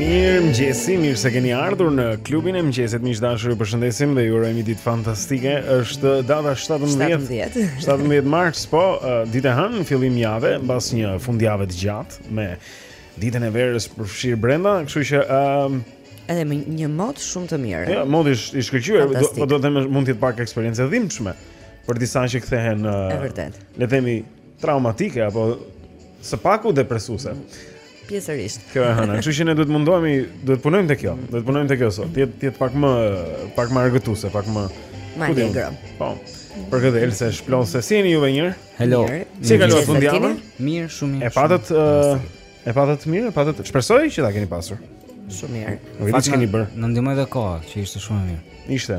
Mirëmëngjesi, mirë se keni ardhur në klubin e mëngjesit Miq të dashur ju përshëndesim dhe ju urojmë një ditë fantastike është data 17 17 mars, po ditë e hënë fillim jave Mbas një fundjave të gjatë me ditën e verës përfshirë brenda Kështu që um, Edhe me një mot shumë të mirë Ja, mod i shkëqyër, do, po domethënë mund të jetë pak eksperiencë e dhimshme Për disa që kthehen uh, E vërtetë Le të themi traumatike apo Së paku depresuese. Pjesërisht. Kjo e hëna. Kështu që ne duhet të mundohemi, duhet të punojmë te kjo. Do të punojmë te kjo sot. Të jetë të jetë pak më pak më argëtuese, pak më më alegre. Po. Për këtë Elsa e shpjegon se si jeni juve një. Hello. Si kaluat fundjavën? Mirë, shumë mirë. E patët e patët mirë, e patët. Shpresoj që ta keni pasur. Shumë mirë. Nuk e di ç'keni bërë. Na ndihmoi dhe koha, që ishte shumë e mirë. Ishte.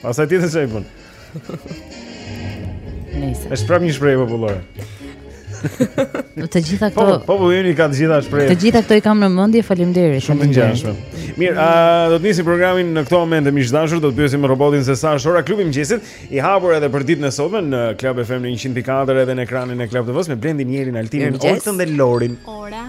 Pastaj tjetër ça bën. Nëse. Është prapë një shprehje popullore. Në të gjitha këto. Po, po, populli ka të gjitha shprehje. Të gjitha këto i kam në mendje, faleminderit. Shumë të ngjashme. Mirë, a do të nisim programin në këtë moment miq të dashur, do të pyesim robotin se sa është ora klubi i mëngjesit, i hapur edhe për ditën e sotme në Club FM në 104 edhe në ekranin e Club TV-s me Blendin, Mierin, Altin, Olsen dhe Lorin. Ora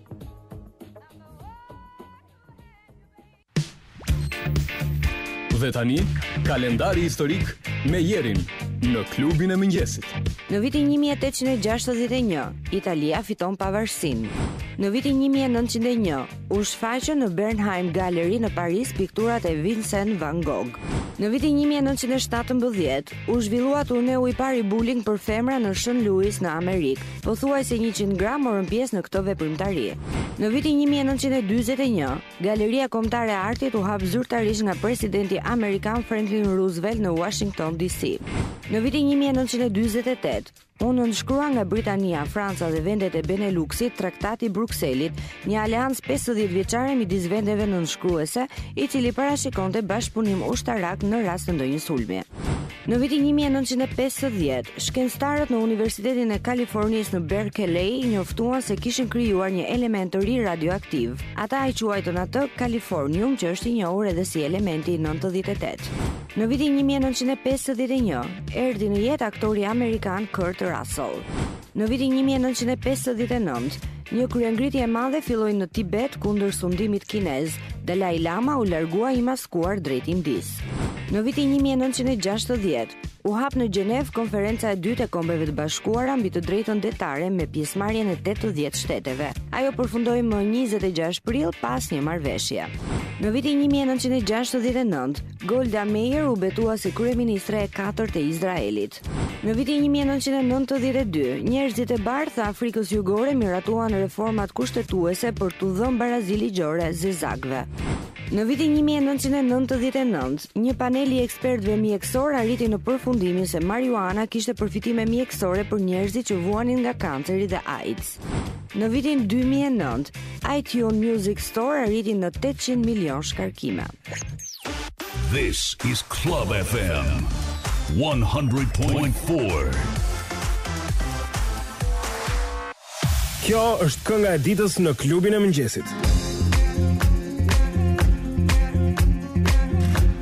Dhe tani, kalendari historik me Mierin në klubin e mëngjesit. Në vitin 1861, Italia fiton pavarësinë. Në vitin 1901, u shfaqën në Bernheim Gallery në Paris pikturat e Vincent van Gogh. Në vitin 1917, u zhvillua turneu i parë i bowling për femra në Shën Louis në Amerikë. Pothuajse njëqind gra morën pjesë në këtë veprimtari. Në vitin një mijë e nëntëqind e dyzet e një, Galeria Kombëtare e Artit u hap zyrtarisht nga presidenti amerikan Franklin Roosevelt në Uashington, DC. Në vitin një mijë e nëntëqind e dyzet e tetë, u nënshkrua nga Britania, Franca dhe vendet e Beneluxit Traktati i Brukselit, një aleancë pesëdhjetë vjeçare midis vendeve nënshkruese, i cili parashikonte bashkëpunim ushtarak në rast të ndonjë sulmi. Në vitin një mijë e nëntëqind e pesëdhjetë, shkencëtarët në Universitetin e Kalifornisë në Berkeley njoftuan se kishin krijuar një element të ri radioaktiv. Ata e quajtën atë Californium, që është i njohur edhe si elementi 98. Në vitin 1951, erdhi në jetë aktori amerikan Kurt Russell. Në vitin 1959, Një kryengritje e madhe filloi në Tibet kundër sundimit kinez. Dalai Lama u largua i maskuar drejt Indisë. Në vitin 1960, u hap në Gjenevë konferenca e dytë e Kombeve të Bashkuara mbi të drejtën detare me pjesëmarrjen e 80 shteteve. Ajo përfundoi më 26 prill pas një marrëveshje. Në vitin 1969, Golda Meir u betua si kryeministre e katërt e Izraelit. Në vitin një mijë e nëntëqind e nëntëdhjetë e dy, njerëzit e bardhë të Afrikës Jugore miratuan reformat kushtetuese për t'u dhënë barazi ligjore zezakëve. Në vitin një mijë e nëntëqind e nëntëdhjetë e nëntë, një panel i ekspertëve mjekësorë arriti në përfundimin se marijuana kishte përfitime mjekësore për njerëzit që vuanin nga kanceri dhe AIDS. Në vitin 2009, iTunes Music Store arriti në 800 milion shkarkime. This is Club FM 100.4. Kjo është kënga e ditës në klubin e mëngjesit.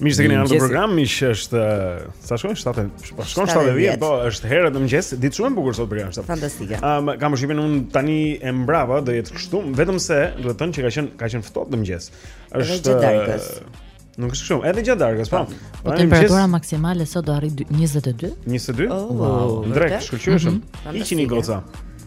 Mirë se keni ardhur në program, miq, është eh, sa shkon 7, po shkon 7:10, po është herët në mëngjes, ditë shumë e bukur sot përjashta. Fantastike. Ëm um, kam përshtypjen unë tani e mbrapa do jetë kështu, vetëm se duhet thënë që ka qenë ka qenë ftohtë në mëngjes. Është Nuk është shumë, edhe gjatë darkës, po. Po temperatura maksimale sot do arrijë 22? 22? Oh, wow, drejt, shkëlqyeshëm. Mm -hmm. Iqini goca.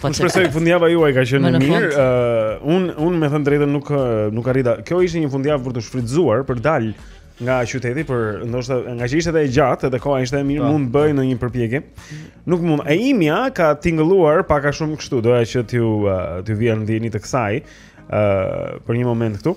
Po të shpresoj që fundjava juaj ka qenë e mirë. Ë uh, un un me thënë drejtën nuk nuk arrita. Kjo ishte një fundjavë për t'u shfrytëzuar, për dal nga qyteti për ndoshta ngaqë ishte edhe e gjatë edhe koha ishte e mirë po. mund të bëje ndonjë përpjekje. Nuk mund. E imja ka tingëlluar pak a shumë kështu, doja që t'ju t'ju vë në dijeni të kësaj ë uh, për një moment këtu.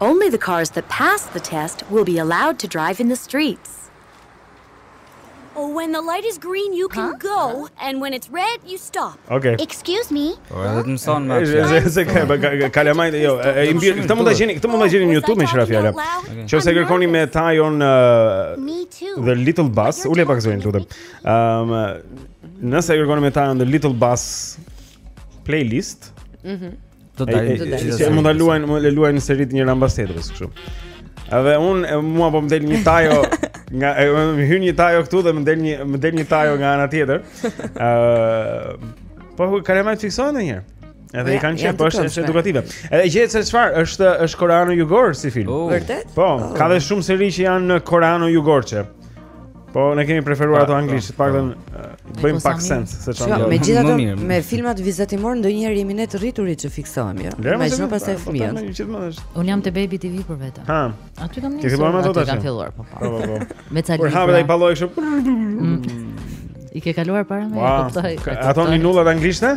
Only the cars that pass the test will be allowed to drive in the streets. Oh, when the light is green you can go and when it's red you stop. Okay. Excuse me. Po edhe të mëson më. Se ka kalamajt jo, e i mbi. Këtë mund ta gjeni, këtë mund ta gjeni në YouTube meqë ra fjala. Nëse kërkoni me Tayo uh, The Little Bus, ule pak zënë të lutem. Ëm um, nëse kërkoni me Tayo The Little Bus playlist. Mhm. Do të dalin. Do të dalin. Mund ta luajnë, mund ta luajnë seritë njëra mbas tjetrës kështu. Edhe un mua po më del një Tayo nga e, më hyn një Tayo këtu dhe më del një më del një Tayo nga ana tjetër. Ë uh, po kalamajtë fiksohen ndonjëherë. Edhe i kanë qenë po është është edukative. Edhe gjeje se çfarë është është koreano jugor si film. Oh. Vërtet? Po, oh. ka dhe shumë seri që janë në koreano jugorçe. Po ne kemi preferuar ato anglisht, të paktën bëjmë pak sens se çfarë ndodh. Megjithatë me filmat vizatimorë ndonjëherë jemi ne të rriturit që fiksohemi, jo? Më shumë sesa po, fëmijët. Gjithmonë është. Un jam te Baby TV për vete. Ha. Aty kam nisur. Ti bëmë ato tash. Ka filluar, po po. po, po, po. Me ca libra. Kur hapet ai palloi kështu. Mm. I ke kaluar para meje, kuptoj. Ato ninullat anglishte?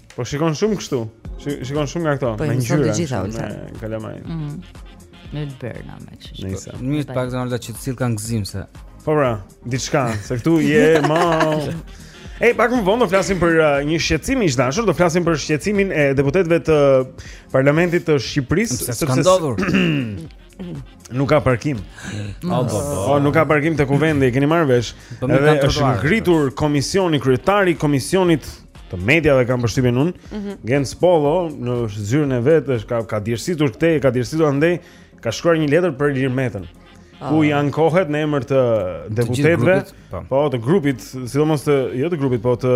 Po shikon shumë kështu. Shikon shumë nga këto, po, me ngjyra. Po, me kalamaj. Mhm. Në Berna më çish. Nëse më të pak zonalta që të cilt kanë gëzim se. Po bra, diçka, se këtu je më. Ej, pak më vonë do flasim për uh, një shqetësim, i dashur, do flasim për shqetësimin e deputetëve të Parlamentit të Shqipërisë, sepse kanë ndodhur. Nuk ka parkim. Po, po, po. po, nuk ka parkim te kuvendi, e keni marrë vesh. Edhe është ngritur komisioni kryetari i komisionit të mediave kam përshtypjen unë. Mm -hmm. Genc Pollo në zyrën e vet është ka ka djersitur këtej, ka djersitur andej, ka shkruar një letër për Ilir Metën. Ah. Ku i ankohet në emër të deputetëve, po. po të grupit, sidomos të jo të grupit, po të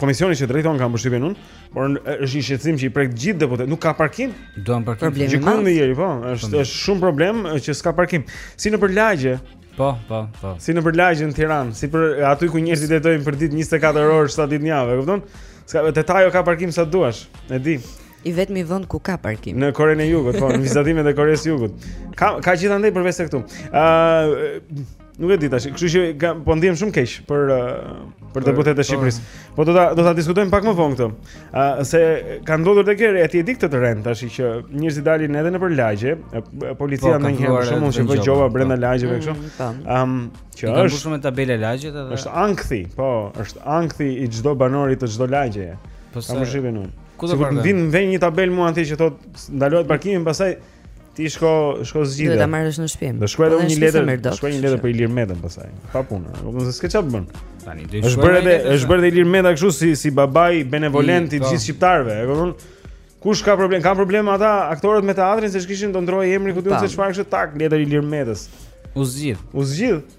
komisionit që drejton kam përshtypjen unë, por është një shqetësim që i prek të gjithë deputetët, nuk ka parkim. Duan parkim. Problemi i madh. Gjithmonë ieri, po, është është shumë problem që s'ka parkim. Si nëpër lagje, Po, po, po. Si nëpër lagje në Tiranë, si për aty ku njerëzit jetojnë për ditë 24 orë, 7 ditë në javë, e kupton? S'ka, te ajo ka parkim sa duash, e di. I vetmi vend ku ka parkim. Në Korenë e Jugut, po, në vizatimet e Koresë së Jugut. Ka ka gjithandej përveç se këtu. Ë, uh, nuk e di tash, kështu që ka, po ndihem shumë keq për uh, për deputetët e Shqipërisë. Po do ta do ta diskutojmë pak më vonë këtë. A, se ka ndodhur tek e ti e di këtë trend tash që njerëzit dalin edhe nëpër lagje, policia po, ndonjëherë për shkak se vë gjoba brenda lagjeve kështu. Mm, po. Ëm, që është mbushur me tabela lagje edhe. Është ankthi, po, është ankthi i çdo banori të çdo lagjeje. Po sa. Kam shihën unë. Kur do të vijnë vënë një tabelë mu aty që thotë ndalohet parkimi, pastaj Ti shko, shko zgjidhe. Do ta marrësh në shtëpi. Do shkruaj një letër, do shkruaj një letër për Ilir Metën pastaj. Pa punë. Nuk mund të s'ke çfarë bën. Tani do të shkruaj. Është bërë, është bërë Ilir Meta kështu si si babai benevolent i po. gjithë shqiptarëve, e kupton? Kush ka problem? Kanë problem ata aktorët me teatrin se ç'kishin do ndrrojë emrin ku di unë se çfarë është tak letër Ilir Metës. U zgjidh. U zgjidh.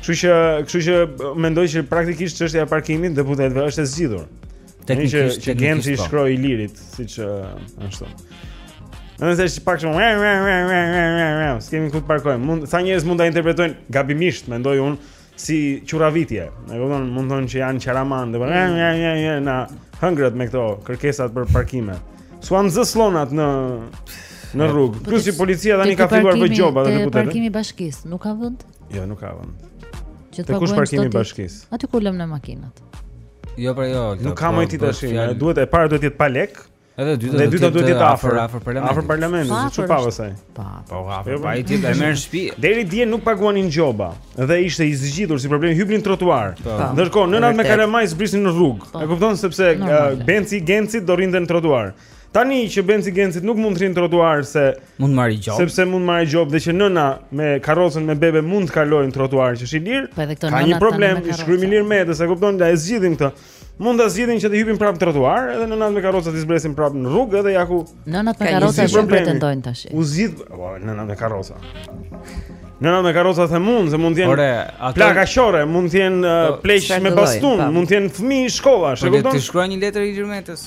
Kështu që, kështu që mendoj që praktikisht çështja e parkimit deputetëve është e zgjidhur. Teknikisht që, që Genci po. shkroi Ilirit, siç ashtu. Nëse është pak shumë S'kemi ku të parkojmë mund, Sa njerëz mund të interpretojnë gabimisht Mendoj unë si qurravitje E kupton mund të thonë që janë qaramanë Dhe po na hëngrët me këto kërkesat për parkime Suan zë slonat në në rrugë. Plus që policia tani ka filluar bën gjoba dhe deputetëve. Te parkimi i bashkisë, nuk ka vend. Jo, nuk ka vend. Te kush parkimi i bashkisë? Aty ku lëmë ne makinat. Jo, pra jo. Nuk ka moj ti tash. Duhet e para duhet të jetë pa lek. Edhe e dyta do të jetë duhet jetë afër afër parlamentit. Afër parlamentit, si çu pa pastaj. Pa. Po afër. Jo, pa i ti e merr në shtëpi. Deri dje nuk paguanin gjoba dhe ishte i zgjidhur si problem hypnin në trotuar. Po. Ndërkohë nënat me kalamaj zbrisnin në rrugë. Po. E kupton sepse Benzi i Gencit do rrinte në trotuar. Tani që Benci Gencit nuk mund të rrinë në trotuar se mund të marrë gjobë. Sepse mund të marrë gjobë dhe që nëna me karrocën me bebe mund të kalojë në trotuar që është i lirë. Po edhe këto nëna. Ka një problem, i shkruajmë Ilir Metës, kupton, ja e zgjidhim këtë. Mund ta zgjidhin që të hypin prapë trotuar, edhe nënat me karroca të zbresin prapë në rrugë edhe ja ku. Nënat me karroca shumë pretendojnë tash. U zgjidh, po nënat me karroca. Nëna me karroca the mund, se mund të jenë ato... plaka qore, mund të jenë po, uh, pleq me bastun, po. mund të jenë fëmijë shkollash, e kupton? Po ti shkruaj një letër Ilir Metës.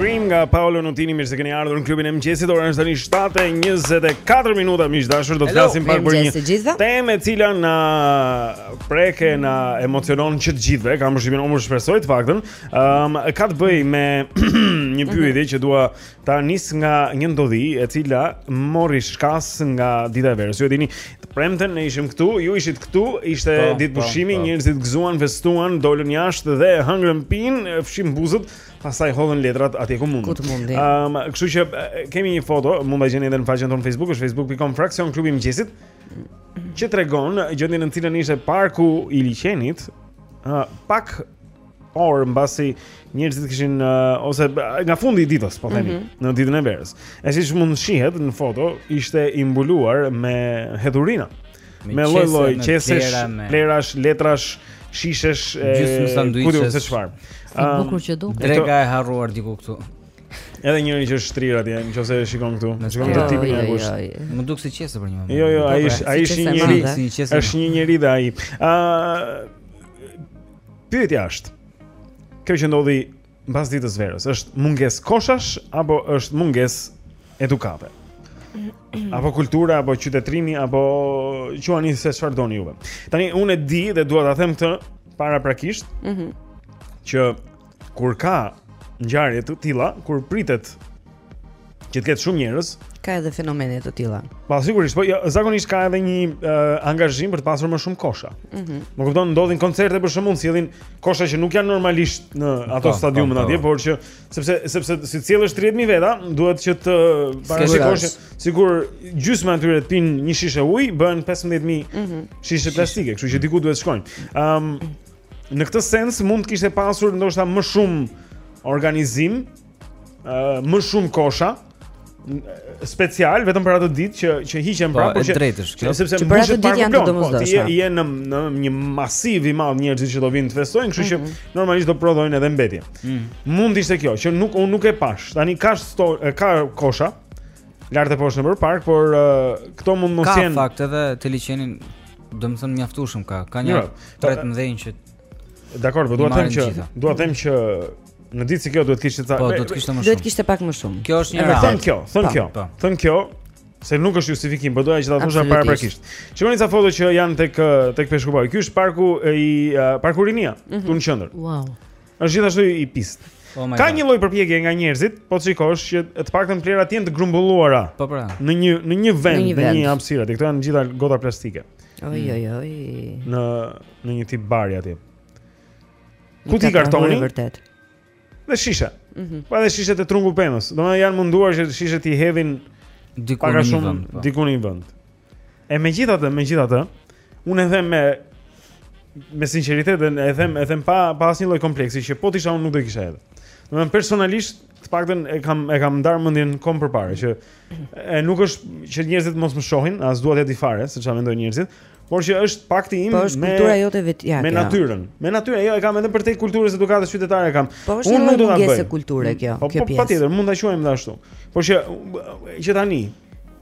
Scream nga Paolo Nutini, mirë se keni ardhur në Klubin e Mëngjesit. Ora është tani 7:24 minuta, miq të dashur, do të flasim pak për një temë e cila na prek e, na emocionon që të gjithëve. Kam përshtypjen unë shpresoj të paktën. Ëm um, ka të bëjë me një pyetje që dua Ta nis nga një ndodhi e cila mori shkas nga dita e verës. Ju e dini, të premten ne ishim këtu, ju ishit këtu, ishte po, ditë po, pushimi, po. njerëzit gëzuan, festuan, dolën jashtë dhe hëngrën, pinë, fshinë buzët, pastaj hodhën letrat atje ku mundën. Ku të mundin. Ëm, um, kështu që kemi një foto, mund ta gjeni edhe në faqen tonë Facebook, është facebook.com fraksion klubi i mëngjesit, që tregon gjendjen në cilën ishte parku i liqenit, uh, pak orë mbasi njerëzit kishin uh, ose nga fundi i ditës, po themi, mm -hmm. në ditën e verës. E siç mund të shihet në foto, ishte i mbuluar me hedhurina. Me lloj-lloj qesesh, plehrash, letrash, shishesh e gjysmë sanduiçesh e çfarë. Um, bukur që duket. Dreka e harruar diku këtu. Edhe njëri që është shtrirë atje, nëse e shikon këtu. E shikon këtë tipin e ngushtë. Jo, jo, jo. M'u duk si qese për një moment. Jo, jo, ai është ai është një njeri, është një njeri dhe ai. Ëh, Pyetja është, kjo që ndodhi mbas ditës verës, është mungesë koshash apo është mungesë edukate? Apo kulture apo qytetërimi apo quajeni si çfarë doni juve. Tani unë e di dhe dua ta them këtë paraprakisht. Mhm. Mm që kur ka ngjarje të tilla, kur pritet që të ketë shumë njerëz. Ka edhe fenomene të tilla. Po sigurisht, po ja, zakonisht ka edhe një uh, angazhim për të pasur më shumë kosha. Mhm. Mm më kupton, ndodhin koncerte për shembull sjellin kosha që nuk janë normalisht në ato stadiume atje, por që sepse sepse të sjellësh 30000 veta, duhet që të parashikosh sikur gjysma e tyre të pinë një shishe ujë, bën 15000 mm -hmm. shishe plastike, kështu që diku duhet të shkojnë. Ëm um, në këtë sens mund të kishte pasur ndoshta më shumë organizim më shumë kosha specialë vetëm për atë ditë që që hiqen po, prapë që drejtësh kjo sepse që për atë ditë janë të domosdoshme. Po, je në në një masiv i madh njerëzish që do vinë të festojnë, kështu që mm -hmm. normalisht do prodhojnë edhe mbetje. Mm -hmm. Mund ishte kjo që nuk unë nuk e pashë. Tani ka sto, ka kosha lart e poshtë nëpër park, por uh, këto mund mos jenë. Ka fakt edhe te liqeni, domethënë mjaftueshëm ka. Ka një tre të mëdhenj që Dakor, po dua të them që dua të them që në ditë si kjo duhet të kishte ca. Po, duhet të kishte më shumë. Duhet të kishte pak më shumë. Kjo është një radhë. Thënë kjo, thënë po, kjo. Po. Thënë kjo se nuk është justifikim, por doja që ta thosha paraprakisht. Shikoni ca foto që janë tek tek Peshku pa ujë. Ky është parku i parku Rinia, mhm. këtu në qendër. Wow. Është gjithashtu i pistë. Oh ka një lloj përpjekje nga njerëzit, po të shikosh që të paktën plehrat janë të grumbulluara. Po pra. Në një në një vend, në një hapësirë, këto janë të gjitha gota plastike. Oj oj oj. Në në një tip bari atje. Kuti kartoni? Vërtet. Dhe shishe. Mhm. Mm pa dhe shishe te trungu i pemës. Domethënë janë munduar që shishet t'i hedhin diku në një vend. Po. Diku në një vend. E megjithatë, megjithatë, unë e them me me sinqeritet dhe e them e them pa pa asnjë lloj kompleksi që po t'isha unë nuk do ta kisha hedhur. Domethënë personalisht të paktën e kam e kam ndarë mendjen kohë më përpara që e nuk është që njerëzit mos më shohin, as dua t'ia di fare se çfarë mendojnë njerëzit, por që është pakti im po, me kultura jote veten. Me natyrën. Me natyrën, jo e kam edhe prej kulturës edukatës qytetare e kam. Po, Unë nuk do ta bëj. kulturë kjo, po, kjo po, pjesë. Po patjetër, mund ta quajmë ashtu. Por që që tani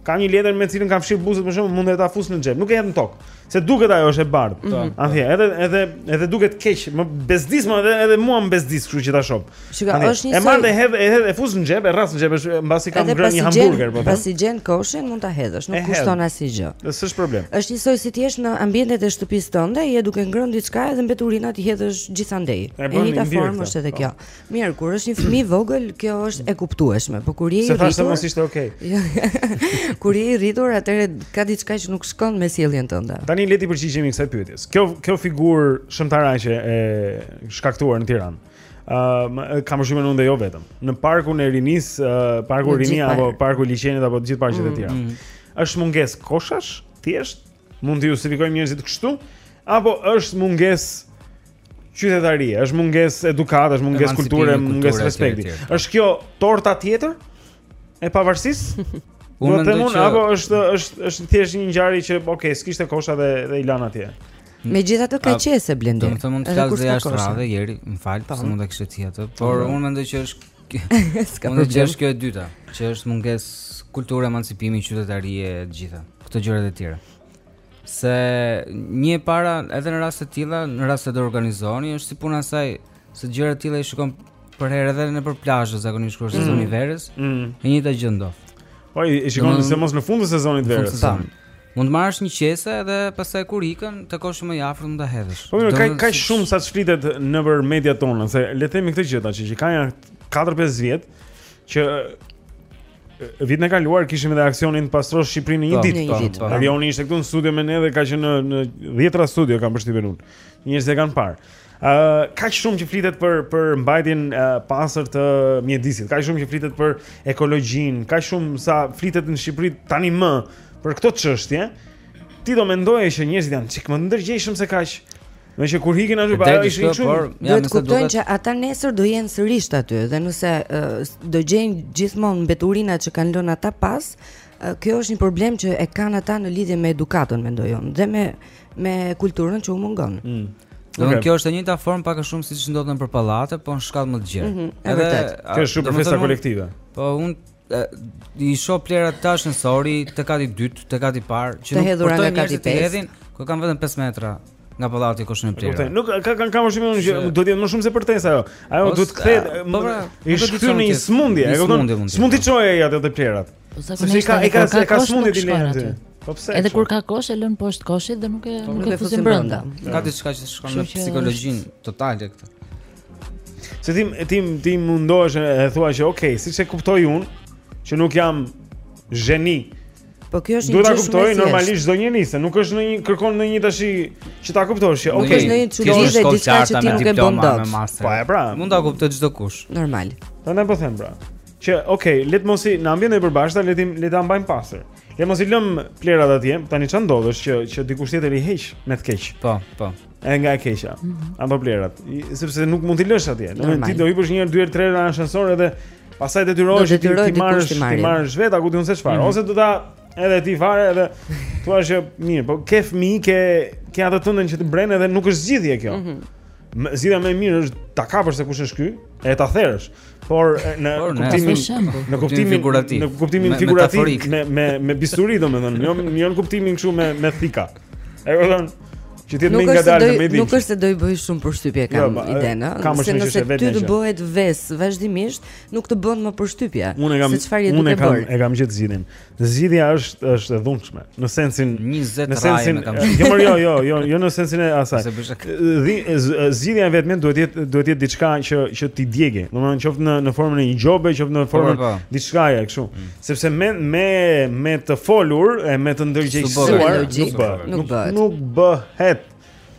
kam një letër me cilën kam fshirë buzët për shembull, mund ta fus në xhep. Nuk e hedh në tokë, se duket ajo është e bardhë. Mm -hmm. Atje, edhe edhe edhe duket keq, më bezdis më edhe edhe mua më bezdis, kështu që ta shoh. Shiko, është njësoj. E marr dhe hedh, e hedh, e fus në xhep, e rras në xhep, mbasi kam ngrënë një hamburger, po. Pasi gjen koshin, mund ta hedhësh, nuk kushton asnjë gjë. Dhe s'është problem. Është njësoj si të jesh në ambientet e shtëpisë tënde, je duke ngrënë diçka edhe mbeturinat t'i hedhësh gjithandej. E njëjta formë është edhe po. kjo. Mirë, kur është një fëmijë i vogël, kjo është e kuptueshme, por kur je i rritur. Se thashë mos ishte okay. Jo. Kur je i rritur, atëherë ka diçka që nuk shkon me sjelljen tënde. Tani le t'i përgjigjemi kësaj pyetjes. Kjo kjo figurë shëmtaraqe e shkaktuar në Tiranë. Ë, ka shumë vende, jo vetëm. Në parkun e Rinisë, uh, parku Rinia apo parku i Liqenit apo të gjithë parqet e mm. tjera. Mm. Është mungesë koshash, thjesht mund t'i justifikojmë njerëzit kështu, apo është mungesë qytetarie, është mungesë edukate, është mungesë kulture, mungesë respekti. Është kjo torta tjetër? E pavarësisë? Unë mendoj që apo është është është thjesht një ngjarje që ok, s'kishte kosha dhe dhe i lanë atje. Megjithatë ka qese Blendi. Domethënë mund të flas dhe jashtë radhe Jeri, më fal, po. s'mund ta kishte ti atë, po, por po. unë mendoj që është S'ka problem. Unë është kjo e dyta, që është mungesë kulture emancipimi qytetarie e të gjitha, këto gjërat e tjera. Se një e para edhe në raste të tilla, në rast se do organizoni, është si puna e saj Se gjëra të tilla i shikon për herë edhe nëpër plazh zakonisht kur është sezoni i mm. verës. Mm. E njëjta gjë ndodh. Po i shikon sidomos në fund të sezonit të verës. Po. Mund të marrësh një qese edhe pastaj kur ikën te koshi më i afër mund ta hedhësh. Po ka ka shumë sa ç'flitet nëpër media tona se le të themi këtë gjë tash që kanë 4-5 vjet që vitin e kaluar kishim edhe aksionin të pastrojmë Shqipërinë në një po, ditë. Po, po. Ervioni ishte këtu në studio me ne dhe ka qenë në dhjetëra studio kam përshtypën unë. Njerëzit e kanë parë. Uh, kaq shumë që flitet për për mbajtjen e uh, pastër të mjedisit, kaq shumë që flitet për ekologjinë, kaq shumë sa flitet në Shqipëri tani më për këto çështje. Ti do mendoje që njerëzit janë çik më të ndërgjegjshëm se kaq. Që kur ikin aty para ishin këtu. Por s'e kuptojnë që ata nesër do jenë sërish aty dhe nëse uh, do gjejnë gjithmonë mbeturinat që kanë lënë ata pas, uh, kjo është një problem që e kanë ata në lidhje me edukatën mendoj unë dhe me me kulturën që u mungon. Mm. Po okay. kjo është e njëjta formë pak a shumë siç ndodh nëpër pallate, po në shkallë më të gjerë. Mm -hmm, e vërtet. Kjo është shumë festa kolektive. Po unë i shoh plehrat tash në oborr, te kati i dytë, te kati i parë, që janë hedhur nga kati i pestë. Ku kanë vetëm 5 metra nga pallati koshin e plehrave. Nuk ka kanë kam shumë unë që do të jetë më shumë se përtesa ajo. Ajo duhet të kthehet. Po pra, është kthyer në një sëmundje, e kupton? Sëmundje. S'mund t'i çojë ato te plehrat. Po sa kemi ka e ka e ka sëmundje t'i lërë aty. Po pse? Edhe kur ka kosh e lën poshtë koshit dhe nuk e po, nuk e fusin brenda. Ka diçka që s'shkon në psikologjinë totale këtu. Se ti ti ti mundohesh e thua që ok, siç e kuptoj unë, që nuk jam zheni. Po kjo është një gjë shumë e thjeshtë. Duhet ta kuptojë normalisht çdo njeri, se nuk është ndonjë kërkon ndonjë tashi që ta kuptosh që ok. Është ndonjë çudi dhe diçka që ti nuk e bën dot. Po pra, mund ta kuptojë çdokush. Normal. Prandaj po them pra. Që, okay, le të mos i na ambientet e përbashkëta, le të le ta mbajmë pastër. Le mos i lëmë plehrat atje, tani ça ndodh është që që dikush tjetër i heq me të keq. Po, po. E nga e keqja. Mm -hmm. Ato plehrat, I, sepse nuk mund t'i lësh atje. Do t'i do i shohësh një herë, dy herë, tre herë në ashensor edhe pastaj detyrohesh ti t'i marrësh, t'i marrësh vetë a ku di unë se çfarë, mm -hmm. ose do ta lësh edhe ti fare edhe thua që mirë, po ke fëmijë, ke ke atë tëndën që të bren edhe nuk është zgjidhje kjo. Mm -hmm. Zgjidhja më e mirë është ta kapësh se kush është ky, e ta therësh. Por në Por, kuptimin në kuptimin figurativ, në kuptimin figurativ me me me bisturi domethënë, jo jo në kuptimin kështu me me thika. E kupton? Që ta therësh ngadalë me ditë. Nuk është se do i bëjë shumë përshtypje jo, kam idenë, se nëse ty të bëhet ves vazhdimisht, nuk të bën më përshtypje. Unë kam unë kam e kam gjetur zgjidhjen. Zgjidhja është është e dhunshme, në sensin 20 në sensin kam. Jo, jo, jo, jo, jo në sensin e asaj. Zgjidhja e vetme duhet të jetë duhet të jetë diçka që që t'i djegë. Domethënë qoftë në në formën e një gjobe, qoftë në po, formën po, po. diçkaje kështu. Mm. Sepse me me me të folur e me të ndërgjegjësuar nuk bëhet. Nuk bëhet. Nuk bëhet.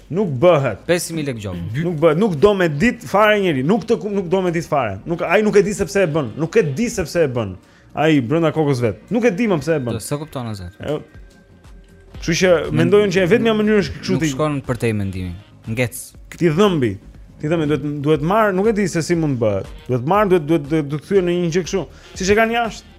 Nuk bëhet. 5000 lekë gjobë. Nuk bëhet. Nuk do me dit fare njëri. Nuk të nuk do me dit fare. Nuk ai nuk e di sepse e bën. Nuk e di sepse e bën. Ai brenda kokës së vet. Nuk e di më pse e bën. S'e kupton asaj. Kështu që mendoj që e vetmja mënyrë është kështu t'i. Nuk shkon për te mendimin. Ngec. T'i dhëmbi. T'i dhëmbë duhet duhet marr, nuk e di se si mund të bëhet. Duhet marr, duhet duhet duhet kthyer në një gjë kështu. Siç e kanë jashtë.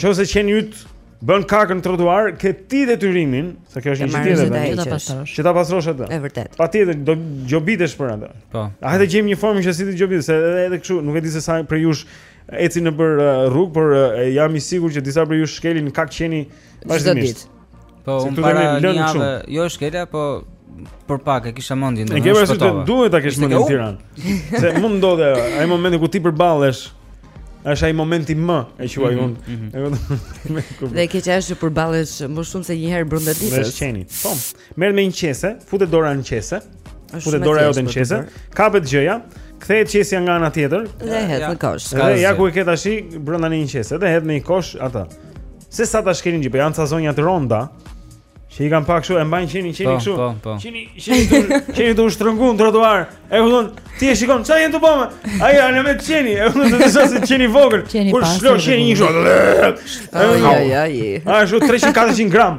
Nëse qeni yt bën kakën në trotuar, ke ti detyrimin, se kjo është një gjë tjetër. Që ta pastrosh atë. Është vërtet. Patjetër do gjobitesh për atë. Po. A hajde gjejmë një formë që si të gjobitesh, edhe edhe kështu, nuk e di se sa prej jush Ecin nëpër rrugë, por jam i sigur që disa prej jush shkelin kakë qeni vazhdimisht. Po, unë para një jave, jo shkela, po për pak e kisha mendjen e kemi se duhet ta kesh mendjen në Tiranë. Se mund ndodhë ai momenti ku ti përballesh është ai momenti më e quaj mhm, unë. Mhm. Dhe e keqja është që përballesh më shumë se një herë brenda ditës. Me qenin. Po. Merret me një qese, futet dora në qese. Futet dora jote në qese. Kapet gjëja, kthehet qesja nga ana tjetër dhe e hedh në kosh. Dhe ja ku e ke tash brenda një qese dhe e hedh në një kosh atë. Se sa tash keni gjë, po janë ca zonja të rënda. Që i kanë pak kështu e mbajnë qeni, qeni po, kështu. Po, po. Qeni, qeni këtu, qeni këtu shtrëngon në trotuar. E kupton? Ti e shikon, çfarë janë të bëmë? Ai janë me qeni, e kupton se sa se qeni vogël. Kur lëshon qeni një kështu. Ai ai ai. Ai është 300-400 gram.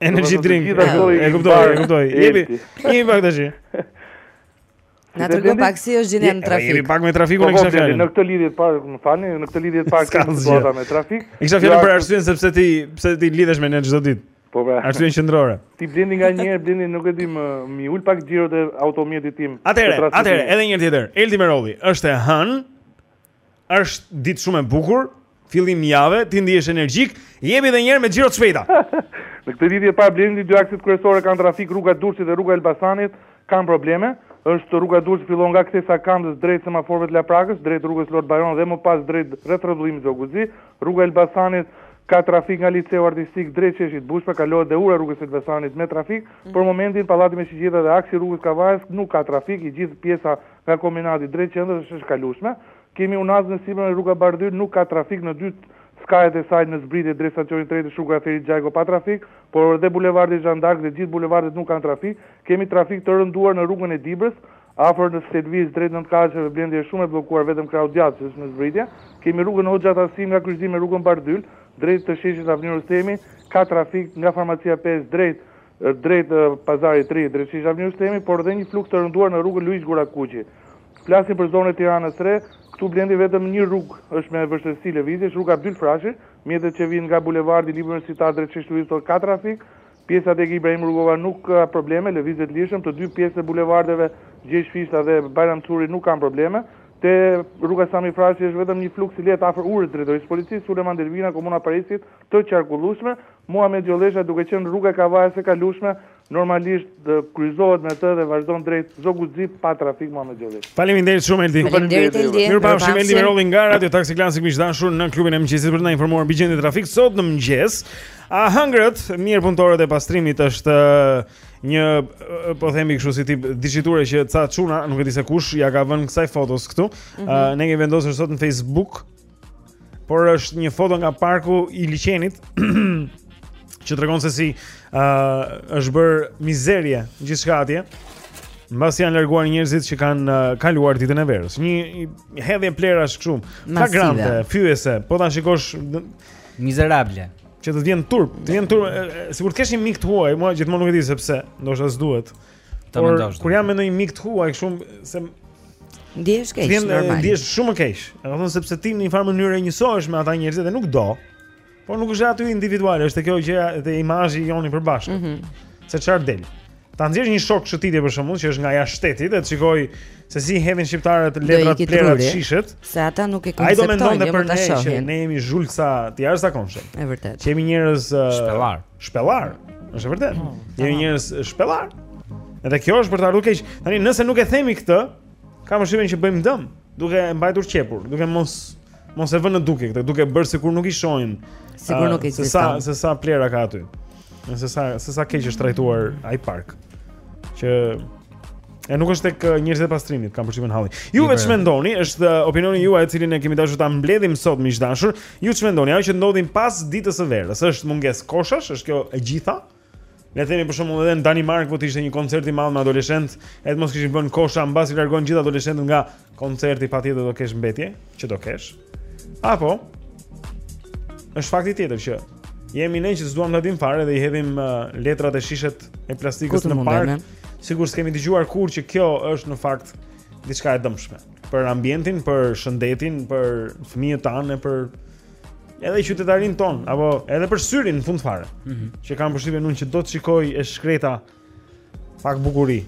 Energy drink. E kuptoj, e kuptoj. Jepi. Jepi pak tash. Na tregon pak si është gjendja në trafik. Jemi pak me trafikun e po, po, kësaj fjalë. Në këtë lidhje të parë, më falni, në këtë lidhje të parë kemi situata me trafik. E kisha fjalën për arsyen sepse ti pse ti lidhesh me ne çdo ditë. Po pra. Arsyen qendrore. Ti Blendi nganjëherë, Blendi nuk e di më, m'i ul pak xhirot e automjetit tim. Atëherë, atëherë, edhe një herë tjetër. Eldi Merolli është e hënë. Është ditë shumë e bukur, fillim jave, ti ndihesh energjik, jemi edhe një herë me xhiro të shpejta. në këtë lidhje të parë Blendi, dy akset kryesore kanë trafik, rruga e Durrësit dhe rruga e Elbasanit kanë probleme. Është rruga e Durrësit fillon nga kthesa e Kamzës drejt semaforëve të Laprakës, drejt rrugës Lord Byron dhe më pas drejt rrethrrotullimit Zogu i Zi. Rruga e Elbasanit ka trafik nga liceu artistik drejt sheshit Bush pa, kalohet dhe ura e rrugës së Elbasanit me trafik. Për momentin pallati me shigjeta dhe aksi i rrugës së Kavajës nuk ka trafik, i gjithë pjesa Nga kombinati drejt qendrës është e kalueshme. Kemi unazën e sipërme rruga Bardhyl nuk ka trafik në dy skajet e saj në zbritje drejt stacionit të trenit është rruga Ferit Xhajko pa trafik, por dhe bulevardi Zhan Dark dhe gjithë bulevardet nuk kanë trafik. Kemi trafik të rënduar në rrugën e Dibrës, afër Selvisë drejt nëntëkatësheve Blendi është shumë e bllokuar vetëm krahu i djathtë që është në zbritje. Kemi rrugën Hoxha Tahsim nga kryqëzimi me rrugën Bardhyl drejt të sheshit Avni Rustemi ka trafik nga farmacia pesë drejt drejt Pazarit të Ri, drejt sheshit Avni Rustemi, por dhe një fluks të rënduar në rrugën Luigj Gurakuqi. Flasim për zonën e Tiranës së Re, këtu Blendi vetëm një rrugë është me vështirësi lëvizje, është rruga Abdyl Frashëri, mjetet që vijnë nga bulevardi Libri Universitar drejt sheshit Uillson ka trafik, pjesa tek Ibrahim Rugova nuk ka probleme, lëvizet lirshëm, të dy pjesët e bulevardeve Gjergj Fishta dhe Bajram Curri nuk kanë probleme, te rruga Sami Frashëri është vetëm një fluks i lehtë afër urës Drejtorisë së Policisë, Sulejman Delvina, Komuna e Parisit, të qarkullueshme, Muhamet Gjollesha duke qenë rruga e Kavajës e kalueshme, normalisht kryqëzohet me të dhe vazhdon drejt Zogut të Zi pa trafik Muhamet Gjollesha. Faleminderit shumë Eldi. Faleminderit Eldi. Mirupafshim Eldi Merolli nga Radio Taxi Classic miq të dashur në klubin e mëngjesit për të na informuar mbi gjendjen e trafikut sot në mëngjes. A hëngrët mirë, punëtorët e pastrimit është një po themi kështu si tip diçiture që ca çuna, nuk e di se kush ia ka vënë kësaj fotos këtu. Mm -hmm. uh, ne kemi vendosur sot në Facebook Por është një foto nga parku i liqenit Që tregon se si uh, është bërë mizerje gjithçka atje Mbasi janë larguar njerëzit që kanë uh, kaluar ditën e verës Një hedhje plehrash kaq shumë flagrante, fyese, po ta shikosh Mizerable Që të vjen turp, të vjen turp Sikur të kesh një mik të huaj, mua gjithmonë nuk e di se pse Ndoshta s'duhet Ta mendosh. Kur jam me ndonjë mik të huaj kështu se ndjehesh keq, vjen, normal. Ndjehesh shumë keq. Domethënë sepse ti në një farë mënyrë njësohesh me ata njerëz dhe nuk do. Por nuk është aty individuale, është kjo gjëja e imazhi joni përbashkët. Mm -hmm. Se çfarë del? Ta nxjerrësh një shok shëtitje për shembull që është nga jashtë shtetit dhe të shikojë se si hedhin shqiptarët letrat plehrat, shishet. Se ata nuk e konceptojnë, jo më ta shohin. Ai do mendonte për ne që ne jemi zhulca të jashtëzakonshëm. Është vërtet. Që jemi njerëz uh, shpellarë. shpellarë. Është e vërtetë. Oh, Jemi njerëz shpellarë. Edhe kjo është për të ardhur keq. Tani nëse nuk e themi këtë, kam përshtypjen që bëjmë dëm, duke e mbajtur qepur, duke mos mos e vënë në dukje këtë, duke bërë sikur nuk i shohim. Sikur nuk ekziston. Se sa se sa plehra ka aty. Se sa se sa keq është trajtuar ai park. Që E nuk është tek njerëzit e pastrimit, kam përshtypjen halli. Ju jo, vetë ç'mendoni, jo. është opinioni juaj, të cilin ne kemi dashur ta mbledhim sot miq të dashur. Ju ç'mendoni, ajo që ndodhi pas ditës së verës, është mungesë koshash, është kjo e gjitha. Le të themi për shembull edhe në Danimarkë po të ishte një koncert i madh me adoleshentë, edhe mos kishin vënë kosha, mbasi largohen gjithë adoleshentët nga Koncerti patjetër do kesh mbetje, që do kesh. Apo është fakti tjetër që jemi ne që s'duam ta dim fare dhe i hedhim uh, letrat e shishet e plastikës në park. Sikur s'kemi dëgjuar kurrë që kjo është në fakt diçka e dëmshme për ambientin, për shëndetin, për fëmijët tanë, për edhe qytetarinë tonë, apo edhe për syrin në fund fare. Mm -hmm. Që kam përshtypjen unë që do të shikojë e shkreta Pak bukuri.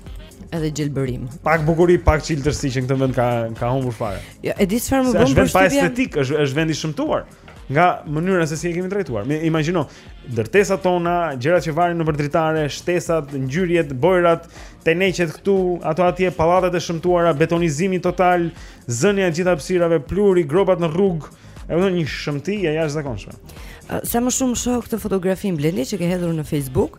Edhe gjelbërim. Pak bukuri, pak çiltërsi që në këtë vend ka ka humbur fare. Jo, e di çfarë më bën përshtypje. Është vend pa estetikë, është është vend i shëmtuar nga mënyra se si e kemi drejtuar. Imagjino, ndërtesat tona, gjërat që varen nëpër dritare, shtesat, ngjyrat, bojrat, teneqetë këtu, ato atje, pallatet e shëmtuara, betonizimi total, zënia e të gjitha hapësirave, pluhuri, gropat në rrugë, e vënë një shëmti e jashtëzakonshme. Sa më shumë shoh këtë fotografi Blendi që ke hedhur në Facebook,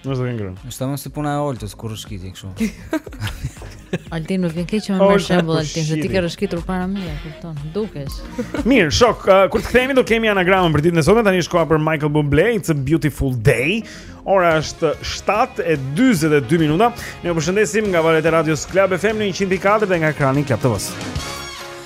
Mos e ngrenë. Është tamam si puna e Oltës kur rëshkiti kështu. Altin më vjen keq që më marr shembull Altin, se ti ke rëshkitur para meje, kupton? Dukesh. Mirë, shok, uh, kur të kthehemi do kemi anagramën për ditën e sotme, tani është koha për Michael Bublé, It's a Beautiful Day. Ora është 7:42 minuta. Ne ju përshëndesim nga valët e radios Club FM në 104 dhe nga ekrani i Club TV-s.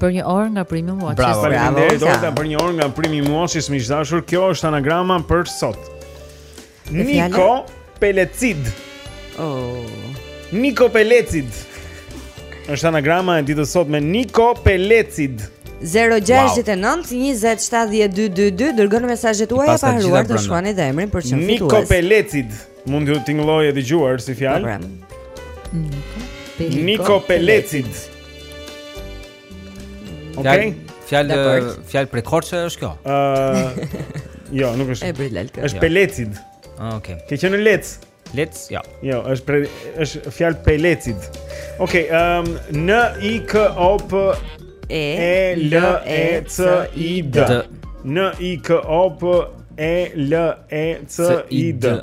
Për një orë nga Premium Watches. Bravo, faleminderit Olta për një orë nga Premium Watches, miq të dashur. Kjo është anagrama për sot. Niko Pelecid. Oh. Niko Pelecid. Është anagrama e ditës sotme Niko Pelecid. 0-6-9-27-12-2 Dërgoni mesazhet tuaja pa harruar të shkruani dhe emrin për të qenë fitues Niko Pelecid Mund t'ju tingëllojë e dëgjuar si fjalë. Po, pra. Niko, Niko Pelecid. Okej. Okay. Fjalë fjalë prej Korçe është kjo. Ë uh, Jo, nuk është. E Brilal kjo. Është jo. Pelecid. Ah, okay. Ke qenë Lec. Lec, jo. Jo, është pre, është fjalë Pelecid. Okej, okay, ëm um, N I K O P E L E C I D. N I K O P E L E C I D.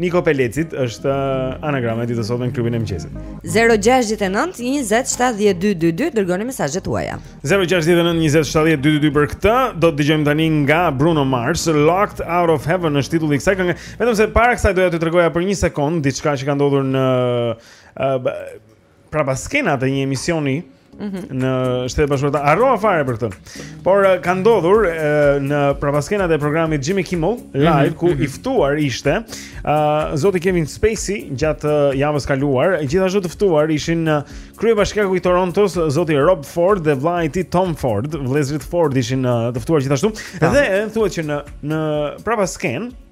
Niko Pelecit është uh, anagrama e ditës sot në klubin e mëngjesit. 069 20 70 222 dërgoni mesazhet tuaja. 069 20 70 222 për këtë do të dëgjojmë tani nga Bruno Mars, Locked Out of Heaven është titulli i kësaj kënge. Vetëm se para kësaj doja t'ju tregoja për një sekond diçka që ka ndodhur në uh, prapaskenat e një emisioni mhm. në Shtetet e Bashkuara. Harrova fare për këtë. Por eh, ka ndodhur eh, në prapaskenat e programit Jimmy Kimmel mhm, live ku mhm. i ftuar ishte eh, zoti Kevin Spacey gjatë javës kaluar. Gjithashtu të ftuar ishin kryebashkiaku i Torontos, zoti Rob Ford dhe vëllai i tij Tom Ford. Vëllezërit Ford ishin të ftuar gjithashtu. Dhe thuhet që në në prapaskenë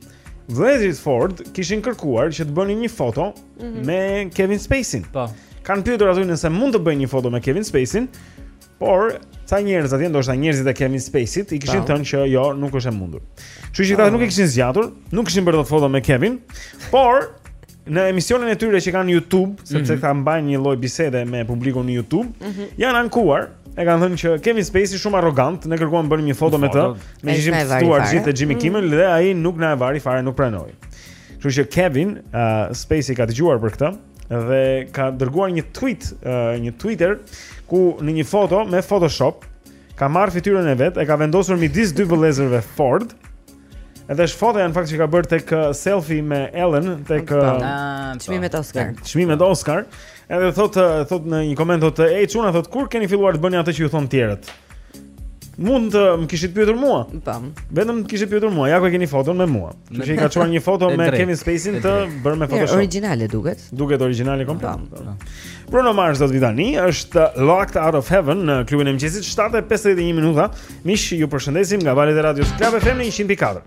Vëllezërit Ford kishin kërkuar që të bënin një foto -hmm. me Kevin Spacey. Po. Kanë pyetur aty nëse mund të bëjnë një foto me Kevin Spacey, por ca njerëz aty ndoshta njerëzit e Kevin Spacey i kishin thënë që jo, nuk është e mundur. Kështu që ata nuk e kishin zgjatur, nuk kishin bërë dot foto me Kevin, por në emisionin e tyre që kanë në YouTube, sepse mm -hmm. këta mbajnë një lloj bisede me publikun në YouTube, mm -hmm. janë ankuar e kanë thënë që Kevin Spacey shumë arrogant, ne kërkuam të bënim një foto me të, me ishim ftuar gjithë te Jimmy Kimmel dhe ai nuk na e vari fare, nuk pranoi. Kështu që Kevin uh, Spacey ka dëgjuar për këtë dhe ka dërguar një tweet, uh, një Twitter ku në një foto me Photoshop ka marrë fytyrën e vet, e ka vendosur midis dy vëllezërve Ford. Edhe është fotoja në fakt që ka bërë tek selfie me Ellen tek po, po. Ah, po. çmimet Oscar. Çmimet Oscar. Edhe thot thot në një koment thot e çuna thot kur keni filluar të bëni atë që ju thon tjerët. Mund të më kishit pyetur mua. Po. Vetëm të kishit pyetur mua. Ja ku e keni foton me mua. Që që i ka çuar një foto me Kevin Spacey të bërë me Photoshop. Origjinale duket. Duket origjinale komplet. Po, po. Bruno Mars do të vi tani, është Locked Out of Heaven në klubin e mëngjesit 7:51 minuta. Miq ju përshëndesim nga valët e radios Club FM në 104.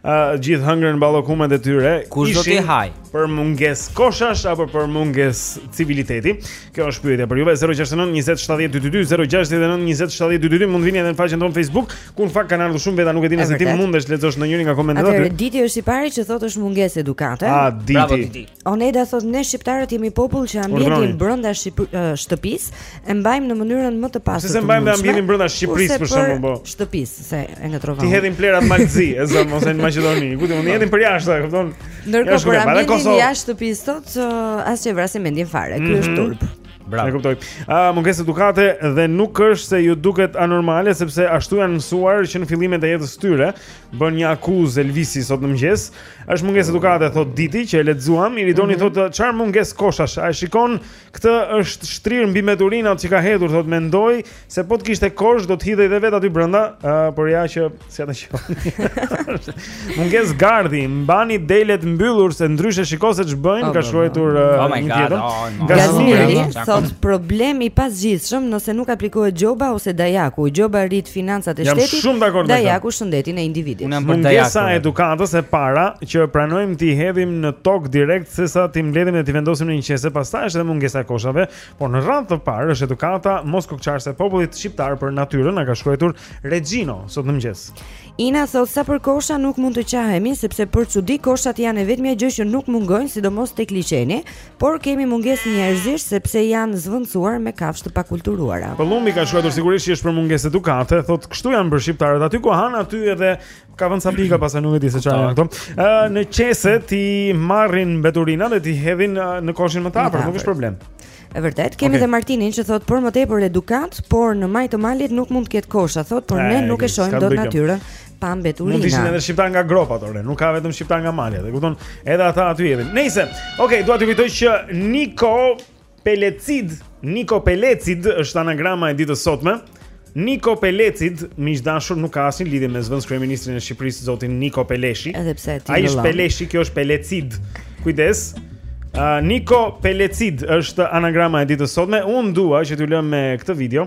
Uh, gjithë hëngrën ballokumet e tyre Kush do t'i haj? Për munges koshash apo për munges civiliteti Kjo është pyetja për juve 069 27 22 069 27 22 Mund të vini edhe në faqen tonë Facebook Ku në fakt kanë ardhë shumë veta nuk e di nëse ti mundesh të lexosh ndonjërin nga komentet Atër, Diti është i pari që thot është munges edukate A, Diti Bravo, Diti Oneda thot ne shqiptarët jemi popull që ambientin brenda shtëpisë e mbajmë në mënyrën më të pastër. Sepse mbajmë ambientin brenda Shqipërisë për shembull, po. Shtëpisë se e ngatrova. T'i hedhim plehrat në Mal të Zi, e zëmë ose në Maqedoni, ku ti mund t'i hedhim për jashtë, e kupton? Ndërkohë për ambientin jashtë shtëpisë thot që as nuk e vrasim mendjen fare, ky është mhm. turp. Bravo. E kuptoj. Ë uh, mungesë edukate dhe nuk është se ju duket anormale sepse ashtu janë mësuar që në fillimet e jetës tyre, bën një akuzë Elvisi sot në mëngjes. Është mungesë edukate thot Diti që e lexuam. Iridoni mm -hmm. thot çfarë mungesë koshash. A e shikon këtë është shtrirë mbi meturinat që ka hedhur thot mendoj se po të kishte kosh do të hidhej edhe vet aty brenda, uh, por ja që si ata që. mungesë gardhi, mbani delet mbyllur se ndryshe e shikon se ç'bëjnë, oh, ka shkruar uh, oh një tjetër. Oh, Gazmiri thot problem i pazgjidhshëm nëse nuk aplikohet gjoba ose dajaku. Gjoba rrit financat e shtetit. Jam shumë dakord me këtë. Dajaku shëndetin e individit. Unë jam për dajaku. Mungesa e edukatës e para që pranojmë t'i hedhim në tokë direkt sesa t'i mbledhim dhe t'i vendosim në një qese, pastaj është edhe mungesa e koshave, por në rradhë të parë është edukata moskokëçarëse e popullit shqiptar për natyrën, na ka shkruar Rexhino sot në mëngjes. Ina thot sa për kosha nuk mund të qahemi sepse për çudi koshat janë e vetmja gjë që nuk mungojnë sidomos tek liqeni, Por kemi mungesë njerëzish sepse janë zvendësuar me kafshë të pakulturuara. Pëllumbi ka shkruar sigurisht që është për mungesë edukate, thotë kështu janë bërë shqiptarët. Aty ku han aty edhe ka vënë ca pika pas nuk e di se çfarë janë këto. Ë në qese t'i marrin mbeturinat dhe t'i hedhin në koshin më të afërt, nuk është problem. E vërtetë, kemi okay. dhe Martinin që thotë po më tepër edukatë, por në majë të malit nuk mund të ketë kosha, thotë, por ne nuk e shohim dot natyrën. pa mbetur Mund të ishin edhe shqiptarë nga gropat, ore, nuk ka vetëm shqiptarë nga malet. E kupton? Edhe ata aty jepin. Nejse, ok, dua t'ju kujtoj që Niko Pelecid, Niko Pelecid është anagrama e ditës sotme. Niko Pelecid, miq të dashur, nuk ka asnjë lidhje me zëvendëskryeministrin e Shqipërisë, zotin Niko Peleshi. Edhe pse ti. Ai është Peleshi, kjo është Pelecid. Kujdes. Uh, Niko Pelecid është anagrama e ditës sotme. Unë dua që t'ju lëmë me këtë video.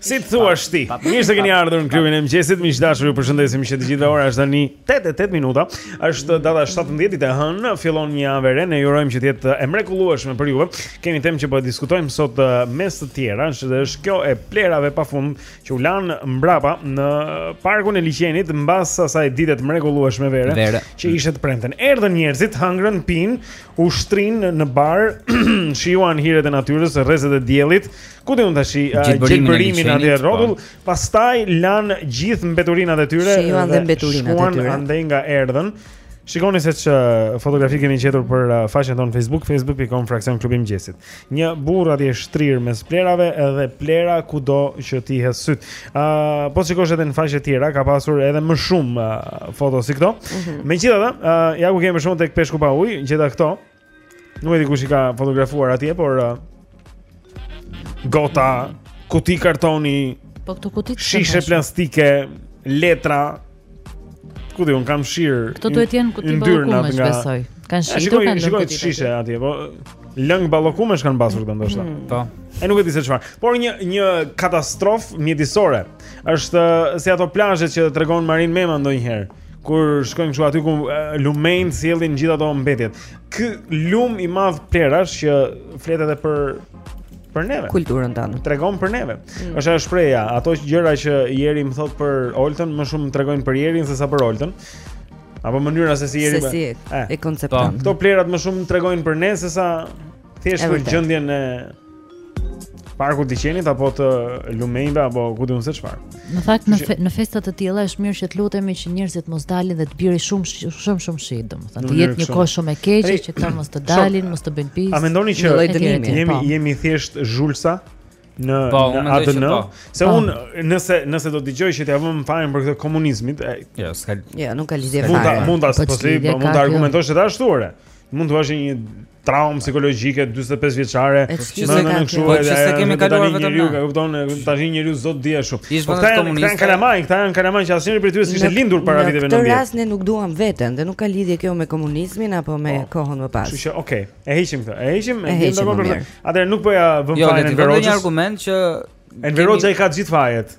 Si të thuash ti Mirë se keni ardhur në klubin e mëngjesit Miq të dashur ju përshëndesim që të gjithëve ora është tani 8 e 8 minuta është data 17 e hënë Filon një javë e re Ne ju urojmë që të jetë e mrekullueshme për juve Kemi temë që po e diskutojmë sot eh, mes të tjera, dhe është kjo e plehrave pa fund që u lanë mbrapa në parkun e liqenit mbas asaj dite të mrekullueshme vere, vere. që ishte të premten. Erdhën njerëzit, hangrën, pinë, u shtrinë në bar, shijuan hiret e natyrës, rrezet e diellit, ku do të tashi eh, gjelbërimin aty rrotull, po. pastaj lanë gjithë mbeturinat e tyre, shijuan dhe mbeturinat e tyre. Shkuan andej nga erdhën Shikoni se ç'fotografi kemi gjetur për uh, faqen tonë Facebook, facebook.com fraksion klubi mëngjesit. Një burrë atje shtrirë mes plehrave edhe plehra kudo që t'i hedhësh sytë. Uh, po të shikosh edhe në faqe të tjera, ka pasur edhe më shumë uh, foto si këto. Mm -hmm. Megjithatë, uh, ja ku kemi më shumë tek Peshku pa ujë, gjitha këto, Nuk e di kush i ka fotografuar atje, por uh, gota, kuti kartoni, po këto kuti shishe plastike, letra. Ku di unë kanë shitur. Këto duhet të jenë kuti ballokumesh, nga... besoj. Kanë shitur, shikoj, kanë shikoj kuti shishe atje, po lëng ballokumesh kanë pasur këto ndoshta. Hmm. Po. E nuk e di se çfarë. Por një një katastrofë mjedisore. Është uh, si ato plazhe që tregon Marin Mema ndonjëherë. Kur shkojnë kështu aty ku lumenjtë, sjellin gjithë ato mbetjet. Ky lum i madh plehrash që flet edhe për për neve. Kulturën tonë. Tregon për neve. Mm. Është ajo shprehja, ato gjëra që Jeri më thotë për Oltën, më shumë tregojnë për Jerin se sa për Oltën. Apo mënyra se si Jeri se si e, e koncepton. Po, këto plehrat më shumë tregojnë për ne se sa thjesht për gjendjen e parkut të qenit apo të lumenjve apo ku di unë se çfarë. Në fakt në fe, në festa të tilla është mirë që të lutemi që njerëzit mos dalin dhe të bjerë shumë shumë shumë shi, domethënë të jetë një kohë shumë e keqe që këta mos të dalin, mos të bëjnë pis. A mendoni që jemi po. jemi thjesht zhulsa? në po, në ADN. Po. Se po. un nëse nëse do dëgjoja që t'ia vëmë fajin për këtë komunizmit, e, jo, s'ka. Jo, nuk ka lidhje fare. Mund ta mund ta po, po mund ta jo. argumentosh edhe ashtu ore. Mund të vazhdojë një traumë psikologjike 45 vjeçare. që më nuk shuhet. Po ç'se kemi kaluar vetëm ne. Ju e kupton, tash një njeriu zot di ashtu. Po këta janë këta janë kalamaj, këta janë kalamaj që asnjëri prej tyre s'ishte lindur para viteve 90. Në këtë rast ne nuk duam veten dhe nuk ka lidhje kjo me komunizmin apo me po. kohën më pas. Kështu që, okay, e heqim këtë. E heqim, e heqim. Atëherë nuk po ja vëmë jo, fajin Enver Hoxhës. Jo, vetëm një argument që Enver Hoxha i ka të gjithë fajet.